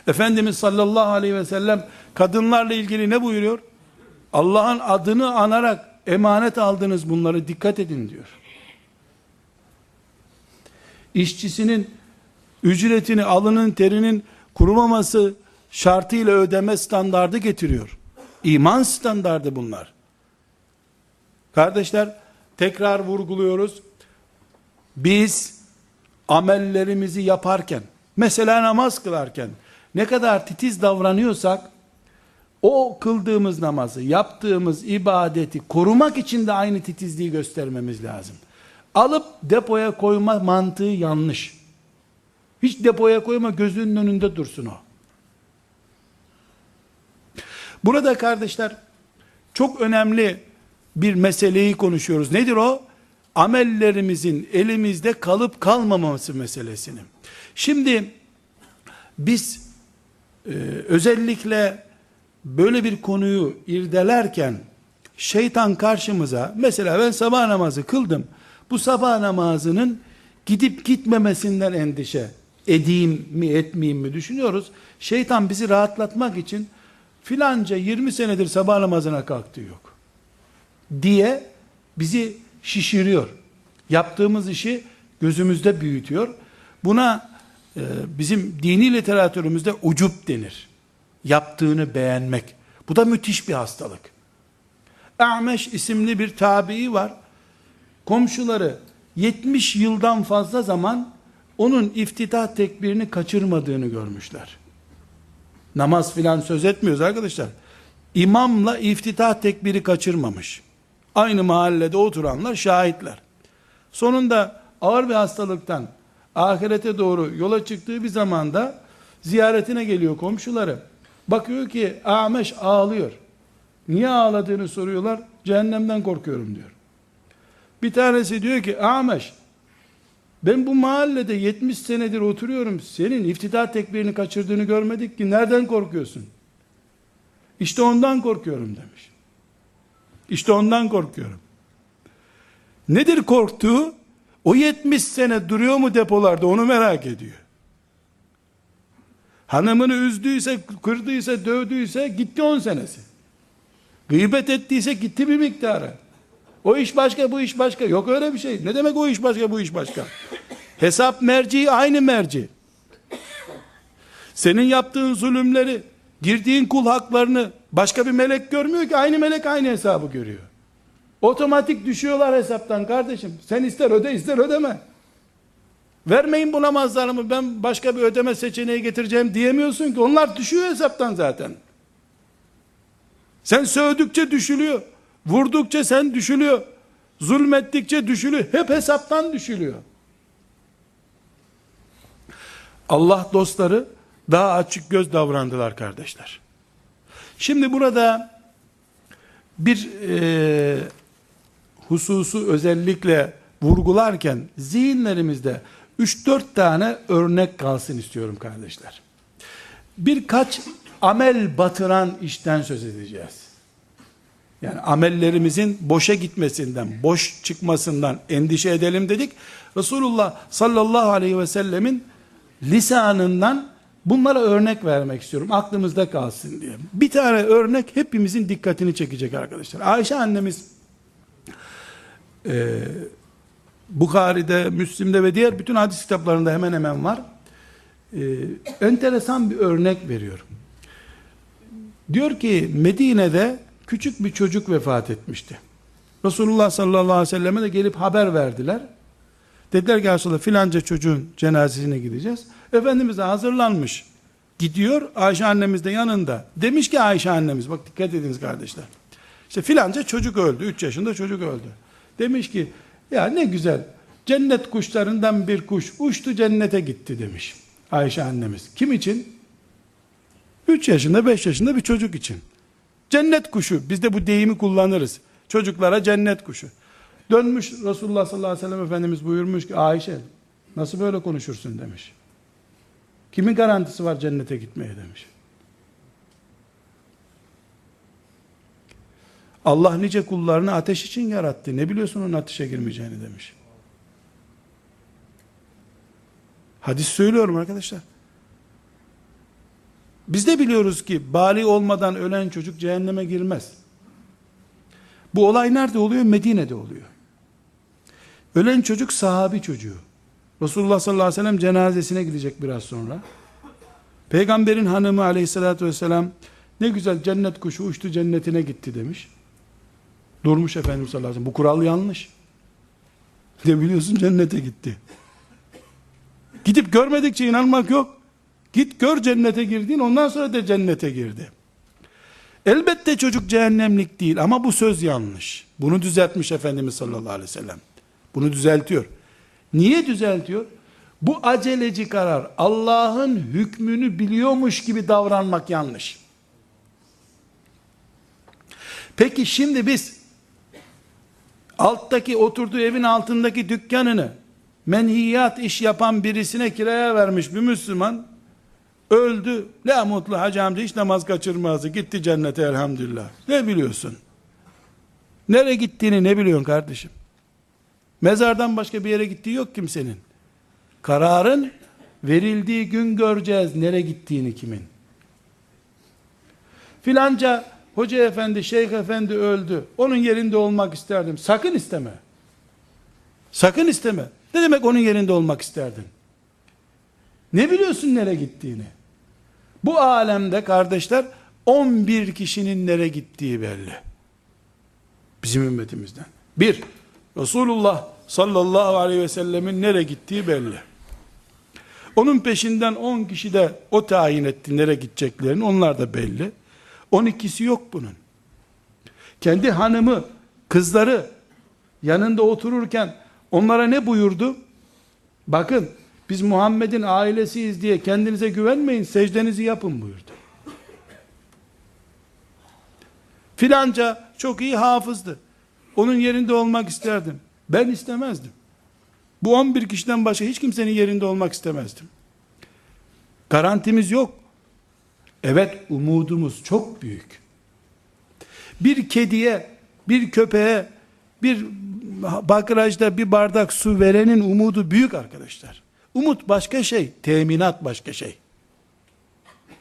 S1: Efendimiz sallallahu aleyhi ve sellem kadınlarla ilgili ne buyuruyor? Allah'ın adını anarak emanet aldınız bunları dikkat edin diyor. İşçisinin ücretini alının terinin kurumaması şartıyla ödeme standardı getiriyor. İman standardı bunlar. Kardeşler tekrar vurguluyoruz. Biz amellerimizi yaparken mesela namaz kılarken ne kadar titiz davranıyorsak o kıldığımız namazı, yaptığımız ibadeti korumak için de aynı titizliği göstermemiz lazım. Alıp depoya koyma mantığı yanlış. Hiç depoya koyma gözünün önünde dursun o. Burada kardeşler çok önemli bir meseleyi konuşuyoruz. Nedir o? Amellerimizin elimizde kalıp kalmaması meselesini. Şimdi biz e, özellikle böyle bir konuyu irdelerken şeytan karşımıza mesela ben sabah namazı kıldım. Bu sabah namazının gidip gitmemesinden endişe edeyim mi etmeyeyim mi düşünüyoruz. Şeytan bizi rahatlatmak için filanca 20 senedir sabah namazına kalktı yok. Diye bizi şişiriyor. Yaptığımız işi gözümüzde büyütüyor. Buna e, bizim dini literatürümüzde ucup denir. Yaptığını beğenmek. Bu da müthiş bir hastalık. A'meş isimli bir tabii var. Komşuları 70 yıldan fazla zaman onun iftitah tekbirini kaçırmadığını görmüşler. Namaz filan söz etmiyoruz arkadaşlar. İmamla iftitah tekbiri kaçırmamış. Aynı mahallede oturanlar şahitler. Sonunda ağır bir hastalıktan ahirete doğru yola çıktığı bir zamanda ziyaretine geliyor komşuları. Bakıyor ki Ameş ağlıyor. Niye ağladığını soruyorlar. Cehennemden korkuyorum diyor. Bir tanesi diyor ki Ameş ben bu mahallede 70 senedir oturuyorum. Senin iftida tekbirini kaçırdığını görmedik ki. Nereden korkuyorsun? İşte ondan korkuyorum demiş. İşte ondan korkuyorum. Nedir korktuğu? O 70 sene duruyor mu depolarda onu merak ediyor. Hanımını üzdüyse, kırdıysa, dövdüyse gitti 10 senesi. Gıybet ettiyse gitti bir miktarı. O iş başka, bu iş başka. Yok öyle bir şey. Ne demek o iş başka, bu iş başka? Hesap merci aynı merci. Senin yaptığın zulümleri, girdiğin kul haklarını başka bir melek görmüyor ki aynı melek aynı hesabı görüyor. Otomatik düşüyorlar hesaptan kardeşim. Sen ister öde ister ödeme. Vermeyin bu namazlarımı ben başka bir ödeme seçeneği getireceğim diyemiyorsun ki. Onlar düşüyor hesaptan zaten. Sen sövdükçe düşülüyor. Vurdukça sen düşülüyor. Zulmettikçe düşülüyor. Hep hesaptan düşülüyor. Allah dostları daha açık göz davrandılar kardeşler. Şimdi burada bir e, hususu özellikle vurgularken zihinlerimizde 3-4 tane örnek kalsın istiyorum kardeşler. Birkaç amel batıran işten söz edeceğiz. Yani amellerimizin boşa gitmesinden, boş çıkmasından endişe edelim dedik. Resulullah sallallahu aleyhi ve sellemin lisanından bunlara örnek vermek istiyorum. Aklımızda kalsın diye. Bir tane örnek hepimizin dikkatini çekecek arkadaşlar. Ayşe annemiz e, Bukhari'de, Müslim'de ve diğer bütün hadis kitaplarında hemen hemen var. E, enteresan bir örnek veriyor. Diyor ki Medine'de küçük bir çocuk vefat etmişti. Resulullah sallallahu aleyhi ve selleme de gelip haber verdiler. Dediler ki Resulullah filanca çocuğun cenazesine gideceğiz. Efendimiz de hazırlanmış. Gidiyor Ayşe annemiz de yanında. Demiş ki Ayşe annemiz bak dikkat ediniz kardeşler. İşte filanca çocuk öldü. 3 yaşında çocuk öldü. Demiş ki ya ne güzel cennet kuşlarından bir kuş uçtu cennete gitti demiş. Ayşe annemiz. Kim için? 3 yaşında 5 yaşında bir çocuk için. Cennet kuşu. Biz de bu deyimi kullanırız. Çocuklara cennet kuşu. Dönmüş Resulullah sallallahu aleyhi ve sellem Efendimiz buyurmuş ki Ayşe nasıl böyle konuşursun demiş. Kimin garantisi var cennete gitmeye demiş. Allah nice kullarını ateş için yarattı. Ne biliyorsun onun ateşe girmeyeceğini demiş. Hadis söylüyorum arkadaşlar. Biz de biliyoruz ki bali olmadan ölen çocuk cehenneme girmez. Bu olay nerede oluyor? Medine'de oluyor. Ölen çocuk sahabi çocuğu. Resulullah sallallahu aleyhi ve sellem cenazesine gidecek biraz sonra. Peygamberin hanımı aleyhissalatü vesselam ne güzel cennet kuşu uçtu cennetine gitti demiş. Durmuş Efendimiz sallallahu aleyhi ve sellem. Bu kural yanlış. Ne biliyorsun cennete gitti. Gidip görmedikçe inanmak yok. Git gör cennete girdin ondan sonra da cennete girdi. Elbette çocuk cehennemlik değil ama bu söz yanlış. Bunu düzeltmiş Efendimiz sallallahu aleyhi ve sellem. Bunu düzeltiyor. Niye düzeltiyor? Bu aceleci karar Allah'ın hükmünü biliyormuş gibi davranmak yanlış. Peki şimdi biz alttaki oturduğu evin altındaki dükkanını menhiyat iş yapan birisine kiraya vermiş bir Müslüman öldü. Ne mutlu hacı amca hiç namaz kaçırmazdı. Gitti cennete elhamdülillah. Ne biliyorsun? Nereye gittiğini ne biliyorsun kardeşim? Mezardan başka bir yere gittiği yok kimsenin. Kararın verildiği gün göreceğiz nereye gittiğini kimin. Filanca hoca efendi, şeyh efendi öldü. Onun yerinde olmak isterdim. Sakın isteme. Sakın isteme. Ne demek onun yerinde olmak isterdin? Ne biliyorsun nereye gittiğini? Bu alemde kardeşler 11 kişinin nereye gittiği belli. Bizim ümmetimizden. Bir, Resulullah sallallahu aleyhi ve sellemin nereye gittiği belli. Onun peşinden 10 kişi de o tayin etti nereye gideceklerini onlar da belli. 12'si yok bunun. Kendi hanımı, kızları yanında otururken onlara ne buyurdu? Bakın Biz Muhammed'in ailesiyiz diye kendinize güvenmeyin, secdenizi yapın buyurdu. Filanca çok iyi hafızdı. Onun yerinde olmak isterdim. Ben istemezdim. Bu 11 kişiden başka hiç kimsenin yerinde olmak istemezdim. Garantimiz yok. Evet umudumuz çok büyük. Bir kediye, bir köpeğe, bir bakrajda bir bardak su verenin umudu büyük arkadaşlar. Umut başka şey, teminat başka şey.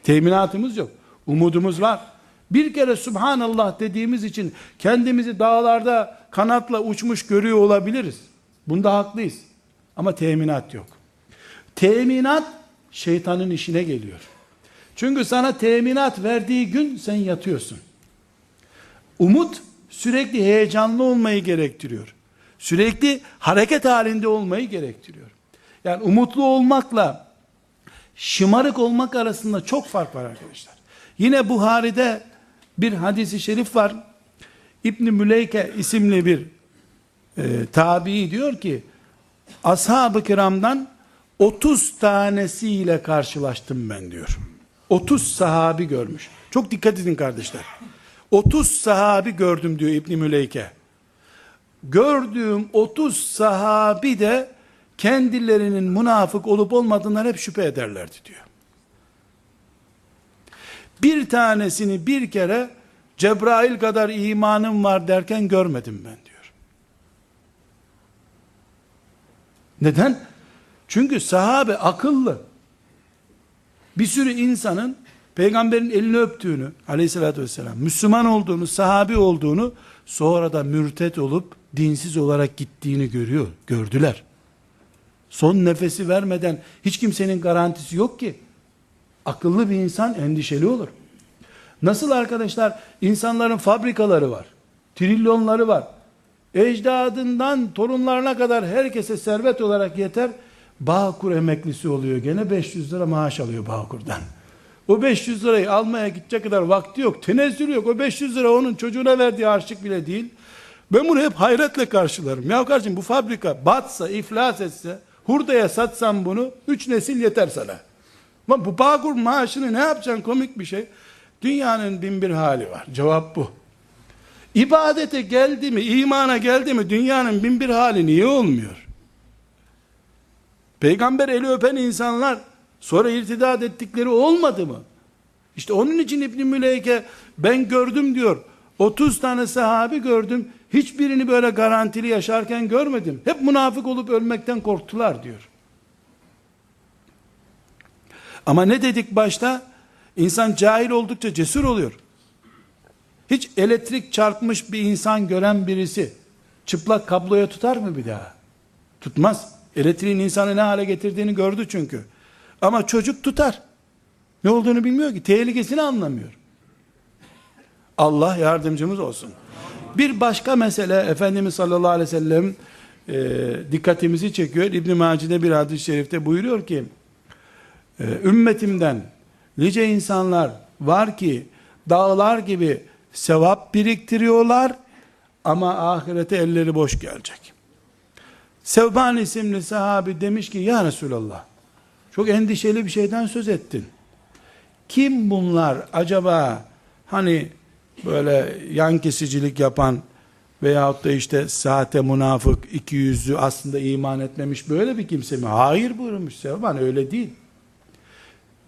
S1: Teminatımız yok. Umudumuz var. Bir kere Subhanallah dediğimiz için kendimizi dağlarda kanatla uçmuş görüyor olabiliriz. Bunda haklıyız. Ama teminat yok. Teminat şeytanın işine geliyor. Çünkü sana teminat verdiği gün sen yatıyorsun. Umut sürekli heyecanlı olmayı gerektiriyor. Sürekli hareket halinde olmayı gerektiriyor. Yani umutlu olmakla şımarık olmak arasında çok fark var arkadaşlar. Yine Buhari'de bir hadisi şerif var. İbn Müleyke isimli bir e, tabi diyor ki ashab-ı kiramdan 30 tanesiyle karşılaştım ben diyor. 30 sahabi görmüş. Çok dikkat edin kardeşler. 30 sahabi gördüm diyor İbn Müleyke. Gördüğüm 30 sahabi de kendilerinin münafık olup olmadığından hep şüphe ederlerdi diyor. Bir tanesini bir kere Cebrail kadar imanım var derken görmedim ben diyor. Neden? Çünkü sahabe akıllı. Bir sürü insanın peygamberin elini öptüğünü aleyhissalatü vesselam Müslüman olduğunu, sahabi olduğunu sonra da mürtet olup dinsiz olarak gittiğini görüyor, gördüler. Son nefesi vermeden hiç kimsenin garantisi yok ki. Akıllı bir insan endişeli olur. Nasıl arkadaşlar insanların fabrikaları var. Trilyonları var. Ecdadından torunlarına kadar herkese servet olarak yeter. Bağkur emeklisi oluyor. Gene 500 lira maaş alıyor Bağkur'dan. O 500 lirayı almaya gidecek kadar vakti yok. Tenezzül yok. O 500 lira onun çocuğuna verdiği harçlık bile değil. Ben bunu hep hayretle karşılarım. Ya kardeşim bu fabrika batsa, iflas etse, hurdaya satsam bunu, üç nesil yeter sana. Ama bu Bağkur maaşını ne yapacaksın komik bir şey. Dünyanın bin bir hali var. Cevap bu. İbadete geldi mi, imana geldi mi dünyanın bin bir hali niye olmuyor? Peygamber eli öpen insanlar sonra irtidat ettikleri olmadı mı? İşte onun için İbn Müleyke ben gördüm diyor. 30 tane sahabi gördüm. Hiçbirini böyle garantili yaşarken görmedim. Hep münafık olup ölmekten korktular diyor. Ama ne dedik başta? İnsan cahil oldukça cesur oluyor. Hiç elektrik çarpmış bir insan gören birisi çıplak kabloya tutar mı bir daha? Tutmaz. Elektriğin insanı ne hale getirdiğini gördü çünkü. Ama çocuk tutar. Ne olduğunu bilmiyor ki. Tehlikesini anlamıyor. Allah yardımcımız olsun. Bir başka mesele Efendimiz sallallahu aleyhi ve sellem e, dikkatimizi çekiyor. İbn-i Maci'de bir hadis-i şerifte buyuruyor ki ümmetimden nice insanlar var ki dağlar gibi sevap biriktiriyorlar ama ahirete elleri boş gelecek. Sevban isimli sahabi demiş ki ya Resulallah çok endişeli bir şeyden söz ettin. Kim bunlar acaba hani böyle yan kesicilik yapan veyahut da işte sahte münafık iki yüzlü aslında iman etmemiş böyle bir kimse mi? Hayır buyurmuş Sevban öyle değil.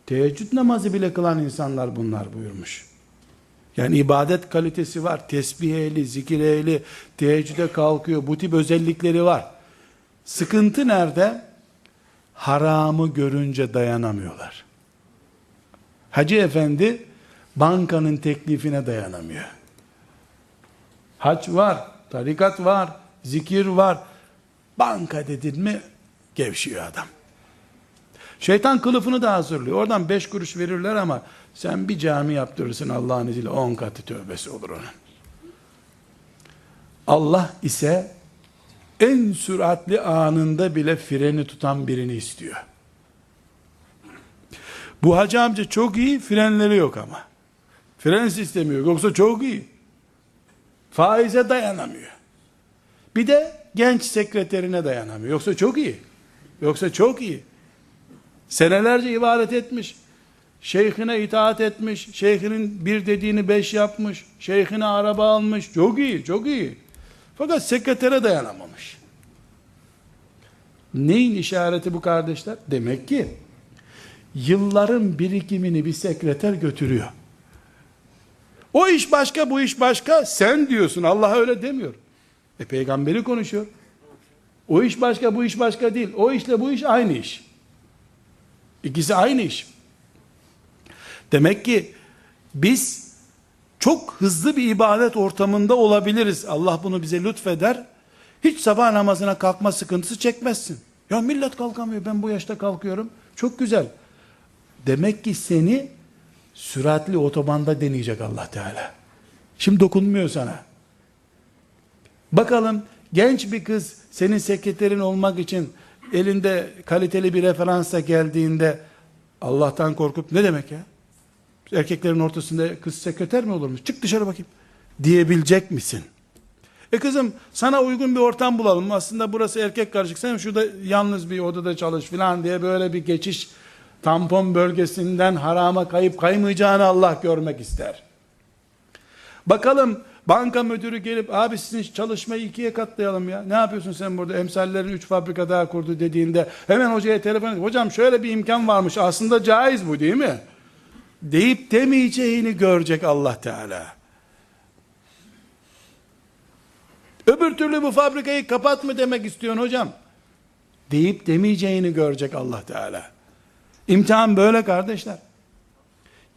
S1: Teheccüd namazı bile kılan insanlar bunlar buyurmuş. Yani ibadet kalitesi var. Tesbih ehli, zikir ehli, teheccüde kalkıyor. Bu tip özellikleri var. Sıkıntı nerede? Haramı görünce dayanamıyorlar. Hacı efendi bankanın teklifine dayanamıyor. Hac var, tarikat var, zikir var. Banka dedin mi gevşiyor adam. Şeytan kılıfını da hazırlıyor. Oradan beş kuruş verirler ama sen bir cami yaptırırsın Allah'ın izniyle on katı tövbesi olur onun. Allah ise en süratli anında bile freni tutan birini istiyor. Bu hacı amca çok iyi, frenleri yok ama. Fren sistemi yok, yoksa çok iyi. Faize dayanamıyor. Bir de genç sekreterine dayanamıyor. Yoksa çok iyi. Yoksa çok iyi. Senelerce ibadet etmiş. Şeyhine itaat etmiş. Şeyhinin bir dediğini beş yapmış. Şeyhine araba almış. Çok iyi, çok iyi. Fakat sekretere dayanamamış. Neyin işareti bu kardeşler? Demek ki yılların birikimini bir sekreter götürüyor. O iş başka, bu iş başka. Sen diyorsun. Allah öyle demiyor. E peygamberi konuşuyor. O iş başka, bu iş başka değil. O işle bu iş aynı iş. İkisi aynı iş. Demek ki biz çok hızlı bir ibadet ortamında olabiliriz. Allah bunu bize lütfeder. Hiç sabah namazına kalkma sıkıntısı çekmezsin. Ya millet kalkamıyor ben bu yaşta kalkıyorum. Çok güzel. Demek ki seni süratli otobanda deneyecek Allah Teala. Şimdi dokunmuyor sana. Bakalım genç bir kız senin sekreterin olmak için elinde kaliteli bir referansla geldiğinde Allah'tan korkup ne demek ya? Erkeklerin ortasında kız sekreter mi olurmuş? Çık dışarı bakayım. Diyebilecek misin? E kızım sana uygun bir ortam bulalım. Aslında burası erkek karışık. Sen şurada yalnız bir odada çalış filan diye böyle bir geçiş tampon bölgesinden harama kayıp kaymayacağını Allah görmek ister. Bakalım banka müdürü gelip abi sizin çalışmayı ikiye katlayalım ya. Ne yapıyorsun sen burada? Emsallerin üç fabrika daha kurdu dediğinde hemen hocaya telefon edip hocam şöyle bir imkan varmış aslında caiz bu değil mi? Deyip demeyeceğini görecek Allah Teala. Öbür türlü bu fabrikayı kapat mı demek istiyorsun hocam? Deyip demeyeceğini görecek Allah Teala. İmtihan böyle kardeşler.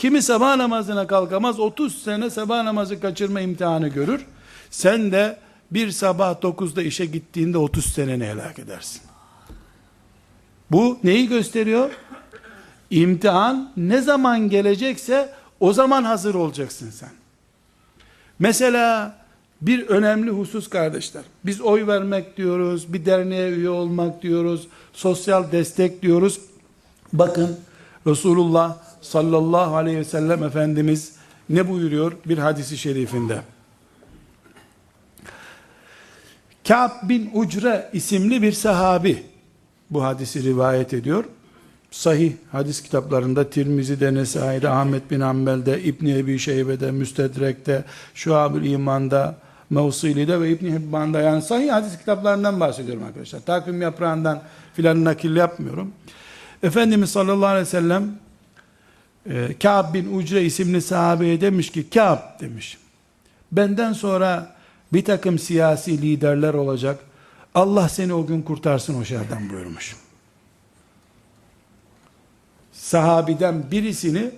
S1: Kimi sabah namazına kalkamaz 30 sene sabah namazı kaçırma imtihanı görür. Sen de bir sabah 9'da işe gittiğinde 30 seneni helak edersin. Bu neyi gösteriyor? İmtihan ne zaman gelecekse o zaman hazır olacaksın sen. Mesela bir önemli husus kardeşler. Biz oy vermek diyoruz, bir derneğe üye olmak diyoruz, sosyal destek diyoruz. Bakın Resulullah sallallahu aleyhi ve sellem Efendimiz ne buyuruyor bir hadisi şerifinde? Ka'b bin Ucre isimli bir sahabi bu hadisi rivayet ediyor. Sahih hadis kitaplarında Tirmizi'de, Nesai'de, Ahmet bin Hanbel'de, İbni Ebi Şeybe'de, Müstedrek'te, Şuab-ül İman'da, Mevsili'de ve İbni Hibban'da yani sahih hadis kitaplarından bahsediyorum arkadaşlar. Takvim yaprağından filan nakil yapmıyorum. Efendimiz sallallahu aleyhi ve sellem e, Ka'b bin Ucre isimli sahabeye demiş ki Ka'b demiş. Benden sonra bir takım siyasi liderler olacak. Allah seni o gün kurtarsın o şerden buyurmuş. Sahabiden birisini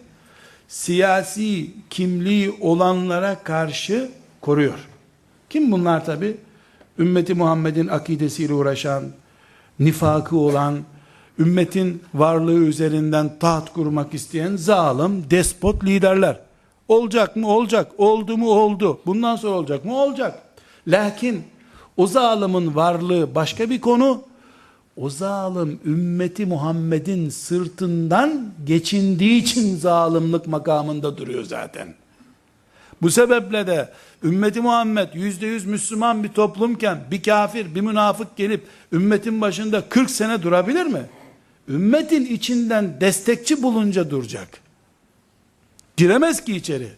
S1: siyasi kimliği olanlara karşı koruyor. Kim bunlar tabi ümmeti Muhammed'in akidesiyle uğraşan nifakı olan ümmetin varlığı üzerinden taht kurmak isteyen zalim, despot liderler. Olacak mı? Olacak. Oldu mu? Oldu. Bundan sonra olacak mı? Olacak. Lakin o zalimin varlığı başka bir konu. O zalim ümmeti Muhammed'in sırtından geçindiği için zalimlik makamında duruyor zaten. Bu sebeple de ümmeti Muhammed yüzde yüz Müslüman bir toplumken bir kafir bir münafık gelip ümmetin başında 40 sene durabilir mi? Ümmetin içinden destekçi bulunca duracak. Giremez ki içeri.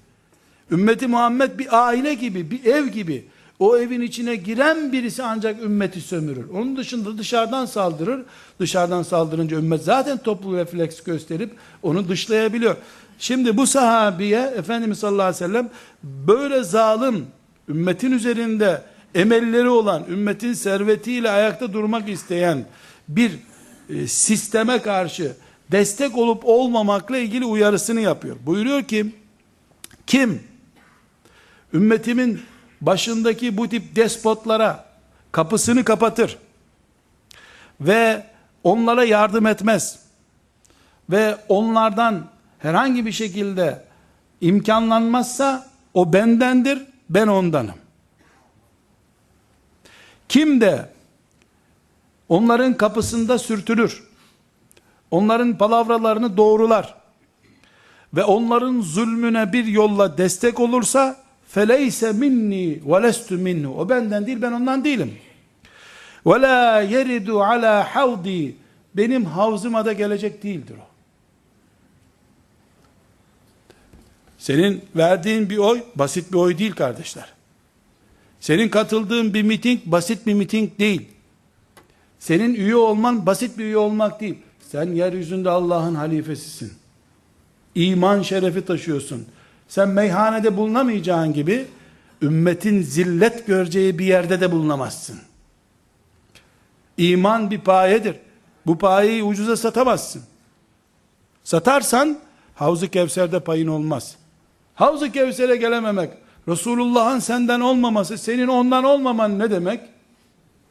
S1: Ümmeti Muhammed bir aile gibi, bir ev gibi. O evin içine giren birisi ancak ümmeti sömürür. Onun dışında dışarıdan saldırır. Dışarıdan saldırınca ümmet zaten toplu refleks gösterip onu dışlayabiliyor. Şimdi bu sahabiye Efendimiz sallallahu aleyhi ve sellem böyle zalim ümmetin üzerinde emelleri olan, ümmetin servetiyle ayakta durmak isteyen bir e, sisteme karşı destek olup olmamakla ilgili uyarısını yapıyor. Buyuruyor ki kim ümmetimin başındaki bu tip despotlara kapısını kapatır ve onlara yardım etmez ve onlardan herhangi bir şekilde imkanlanmazsa o bendendir ben ondanım. Kim de onların kapısında sürtülür. Onların palavralarını doğrular. Ve onların zulmüne bir yolla destek olursa feleyse minni ve lestu minhu. O benden değil ben ondan değilim. Ve la yeridu ala havdi benim havzıma da gelecek değildir o. Senin verdiğin bir oy basit bir oy değil kardeşler. Senin katıldığın bir miting basit bir miting değil. Senin üye olman basit bir üye olmak değil. Sen yeryüzünde Allah'ın halifesisin. İman şerefi taşıyorsun. Sen meyhanede bulunamayacağın gibi ümmetin zillet göreceği bir yerde de bulunamazsın. İman bir payedir. Bu payeyi ucuza satamazsın. Satarsan Havz-ı Kevser'de payın olmaz. Havz-ı Kevser'e gelememek, Resulullah'ın senden olmaması, senin ondan olmaman ne demek?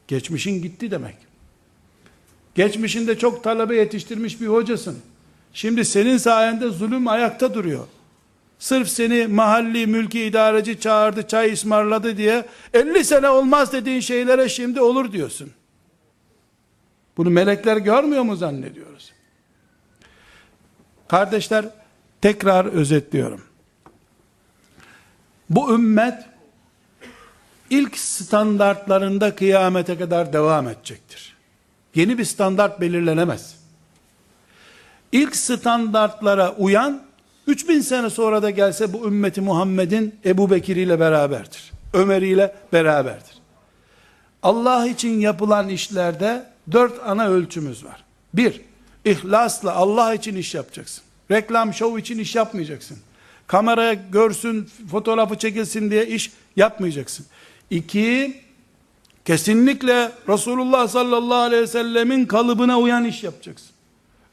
S1: Geçmişin gitti demek. Geçmişinde çok talebe yetiştirmiş bir hocasın. Şimdi senin sayende zulüm ayakta duruyor. Sırf seni mahalli mülki idareci çağırdı, çay ısmarladı diye 50 sene olmaz dediğin şeylere şimdi olur diyorsun. Bunu melekler görmüyor mu zannediyoruz? Kardeşler, tekrar özetliyorum. Bu ümmet ilk standartlarında kıyamete kadar devam edecektir. Yeni bir standart belirlenemez. İlk standartlara uyan 3000 sene sonra da gelse bu ümmeti Muhammed'in Ebu Bekir ile beraberdir. Ömer ile beraberdir. Allah için yapılan işlerde dört ana ölçümüz var. Bir, ihlasla Allah için iş yapacaksın. Reklam, şov için iş yapmayacaksın. Kameraya görsün, fotoğrafı çekilsin diye iş yapmayacaksın. İki, kesinlikle Resulullah sallallahu aleyhi ve sellemin kalıbına uyan iş yapacaksın.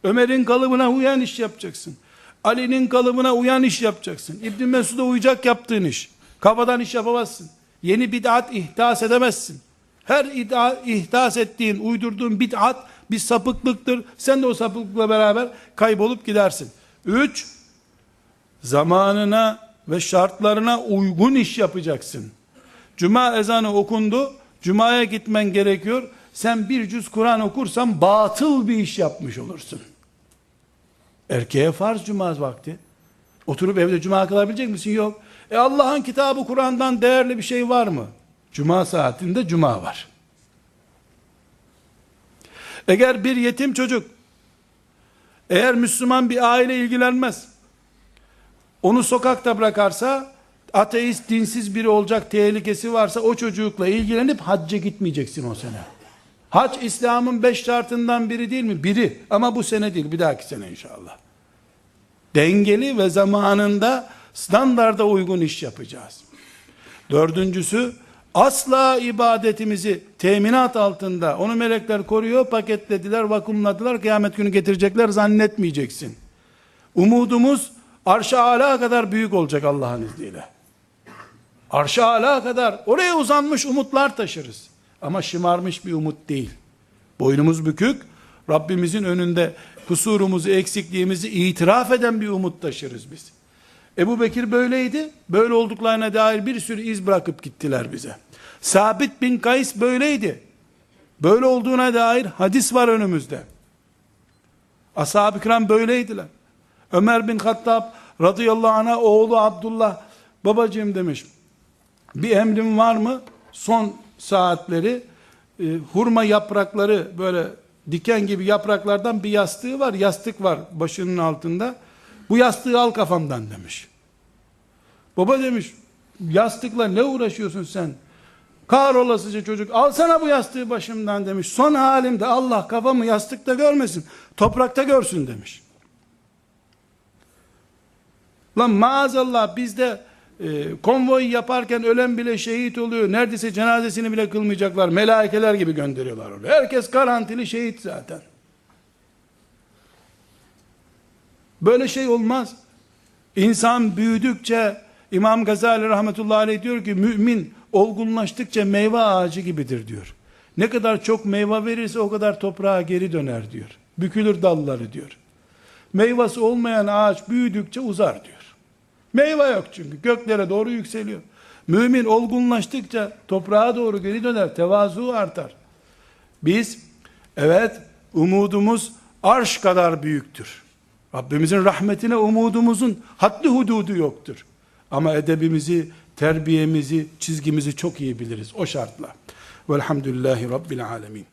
S1: Ömer'in kalıbına uyan iş yapacaksın. Ali'nin kalıbına uyan iş yapacaksın. İbn Mesud'a uyacak yaptığın iş. Kafadan iş yapamazsın. Yeni bid'at ihdas edemezsin. Her iddia, ihdas ettiğin, uydurduğun bid'at bir sapıklıktır. Sen de o sapıklıkla beraber kaybolup gidersin. Üç, zamanına ve şartlarına uygun iş yapacaksın. Cuma ezanı okundu, Cuma'ya gitmen gerekiyor. Sen bir cüz Kur'an okursan batıl bir iş yapmış olursun. Erkeğe farz cuma vakti. Oturup evde cuma kılabilecek misin? Yok. E Allah'ın kitabı Kur'an'dan değerli bir şey var mı? Cuma saatinde cuma var. Eğer bir yetim çocuk eğer Müslüman bir aile ilgilenmez onu sokakta bırakarsa ateist dinsiz biri olacak tehlikesi varsa o çocukla ilgilenip hacca gitmeyeceksin o sene. Hac İslam'ın beş şartından biri değil mi? Biri. Ama bu sene değil. Bir dahaki sene inşallah. Dengeli ve zamanında standarda uygun iş yapacağız. Dördüncüsü asla ibadetimizi teminat altında onu melekler koruyor paketlediler vakumladılar kıyamet günü getirecekler zannetmeyeceksin. Umudumuz arş-ı kadar büyük olacak Allah'ın izniyle. Arş-ı ala kadar oraya uzanmış umutlar taşırız. Ama şımarmış bir umut değil. Boynumuz bükük, Rabbimizin önünde kusurumuzu, eksikliğimizi itiraf eden bir umut taşırız biz. Ebu Bekir böyleydi. Böyle olduklarına dair bir sürü iz bırakıp gittiler bize. Sabit bin Kays böyleydi. Böyle olduğuna dair hadis var önümüzde. Ashab-ı kiram böyleydiler. Ömer bin Hattab radıyallahu anh'a oğlu Abdullah babacığım demiş. Bir emrim var mı? Son saatleri e, hurma yaprakları böyle diken gibi yapraklardan bir yastığı var. Yastık var başının altında. Bu yastığı al kafamdan demiş. Baba demiş yastıkla ne uğraşıyorsun sen? Kahrolasıca çocuk alsana bu yastığı başımdan demiş. Son halimde Allah kafamı yastıkta görmesin. Toprakta görsün demiş. Lan maazallah bizde e, konvoy yaparken ölen bile şehit oluyor. Neredeyse cenazesini bile kılmayacaklar. Melaikeler gibi gönderiyorlar oraya. Herkes garantili şehit zaten. Böyle şey olmaz. İnsan büyüdükçe İmam Gazali rahmetullahi aleyh diyor ki mümin olgunlaştıkça meyve ağacı gibidir diyor. Ne kadar çok meyve verirse o kadar toprağa geri döner diyor. Bükülür dalları diyor. Meyvesi olmayan ağaç büyüdükçe uzar diyor. Meyve yok çünkü. Göklere doğru yükseliyor. Mümin olgunlaştıkça toprağa doğru geri döner. Tevazu artar. Biz evet umudumuz arş kadar büyüktür. Rabbimizin rahmetine umudumuzun haddi hududu yoktur. Ama edebimizi, terbiyemizi, çizgimizi çok iyi biliriz o şartla. Velhamdülillahi Rabbil alemin.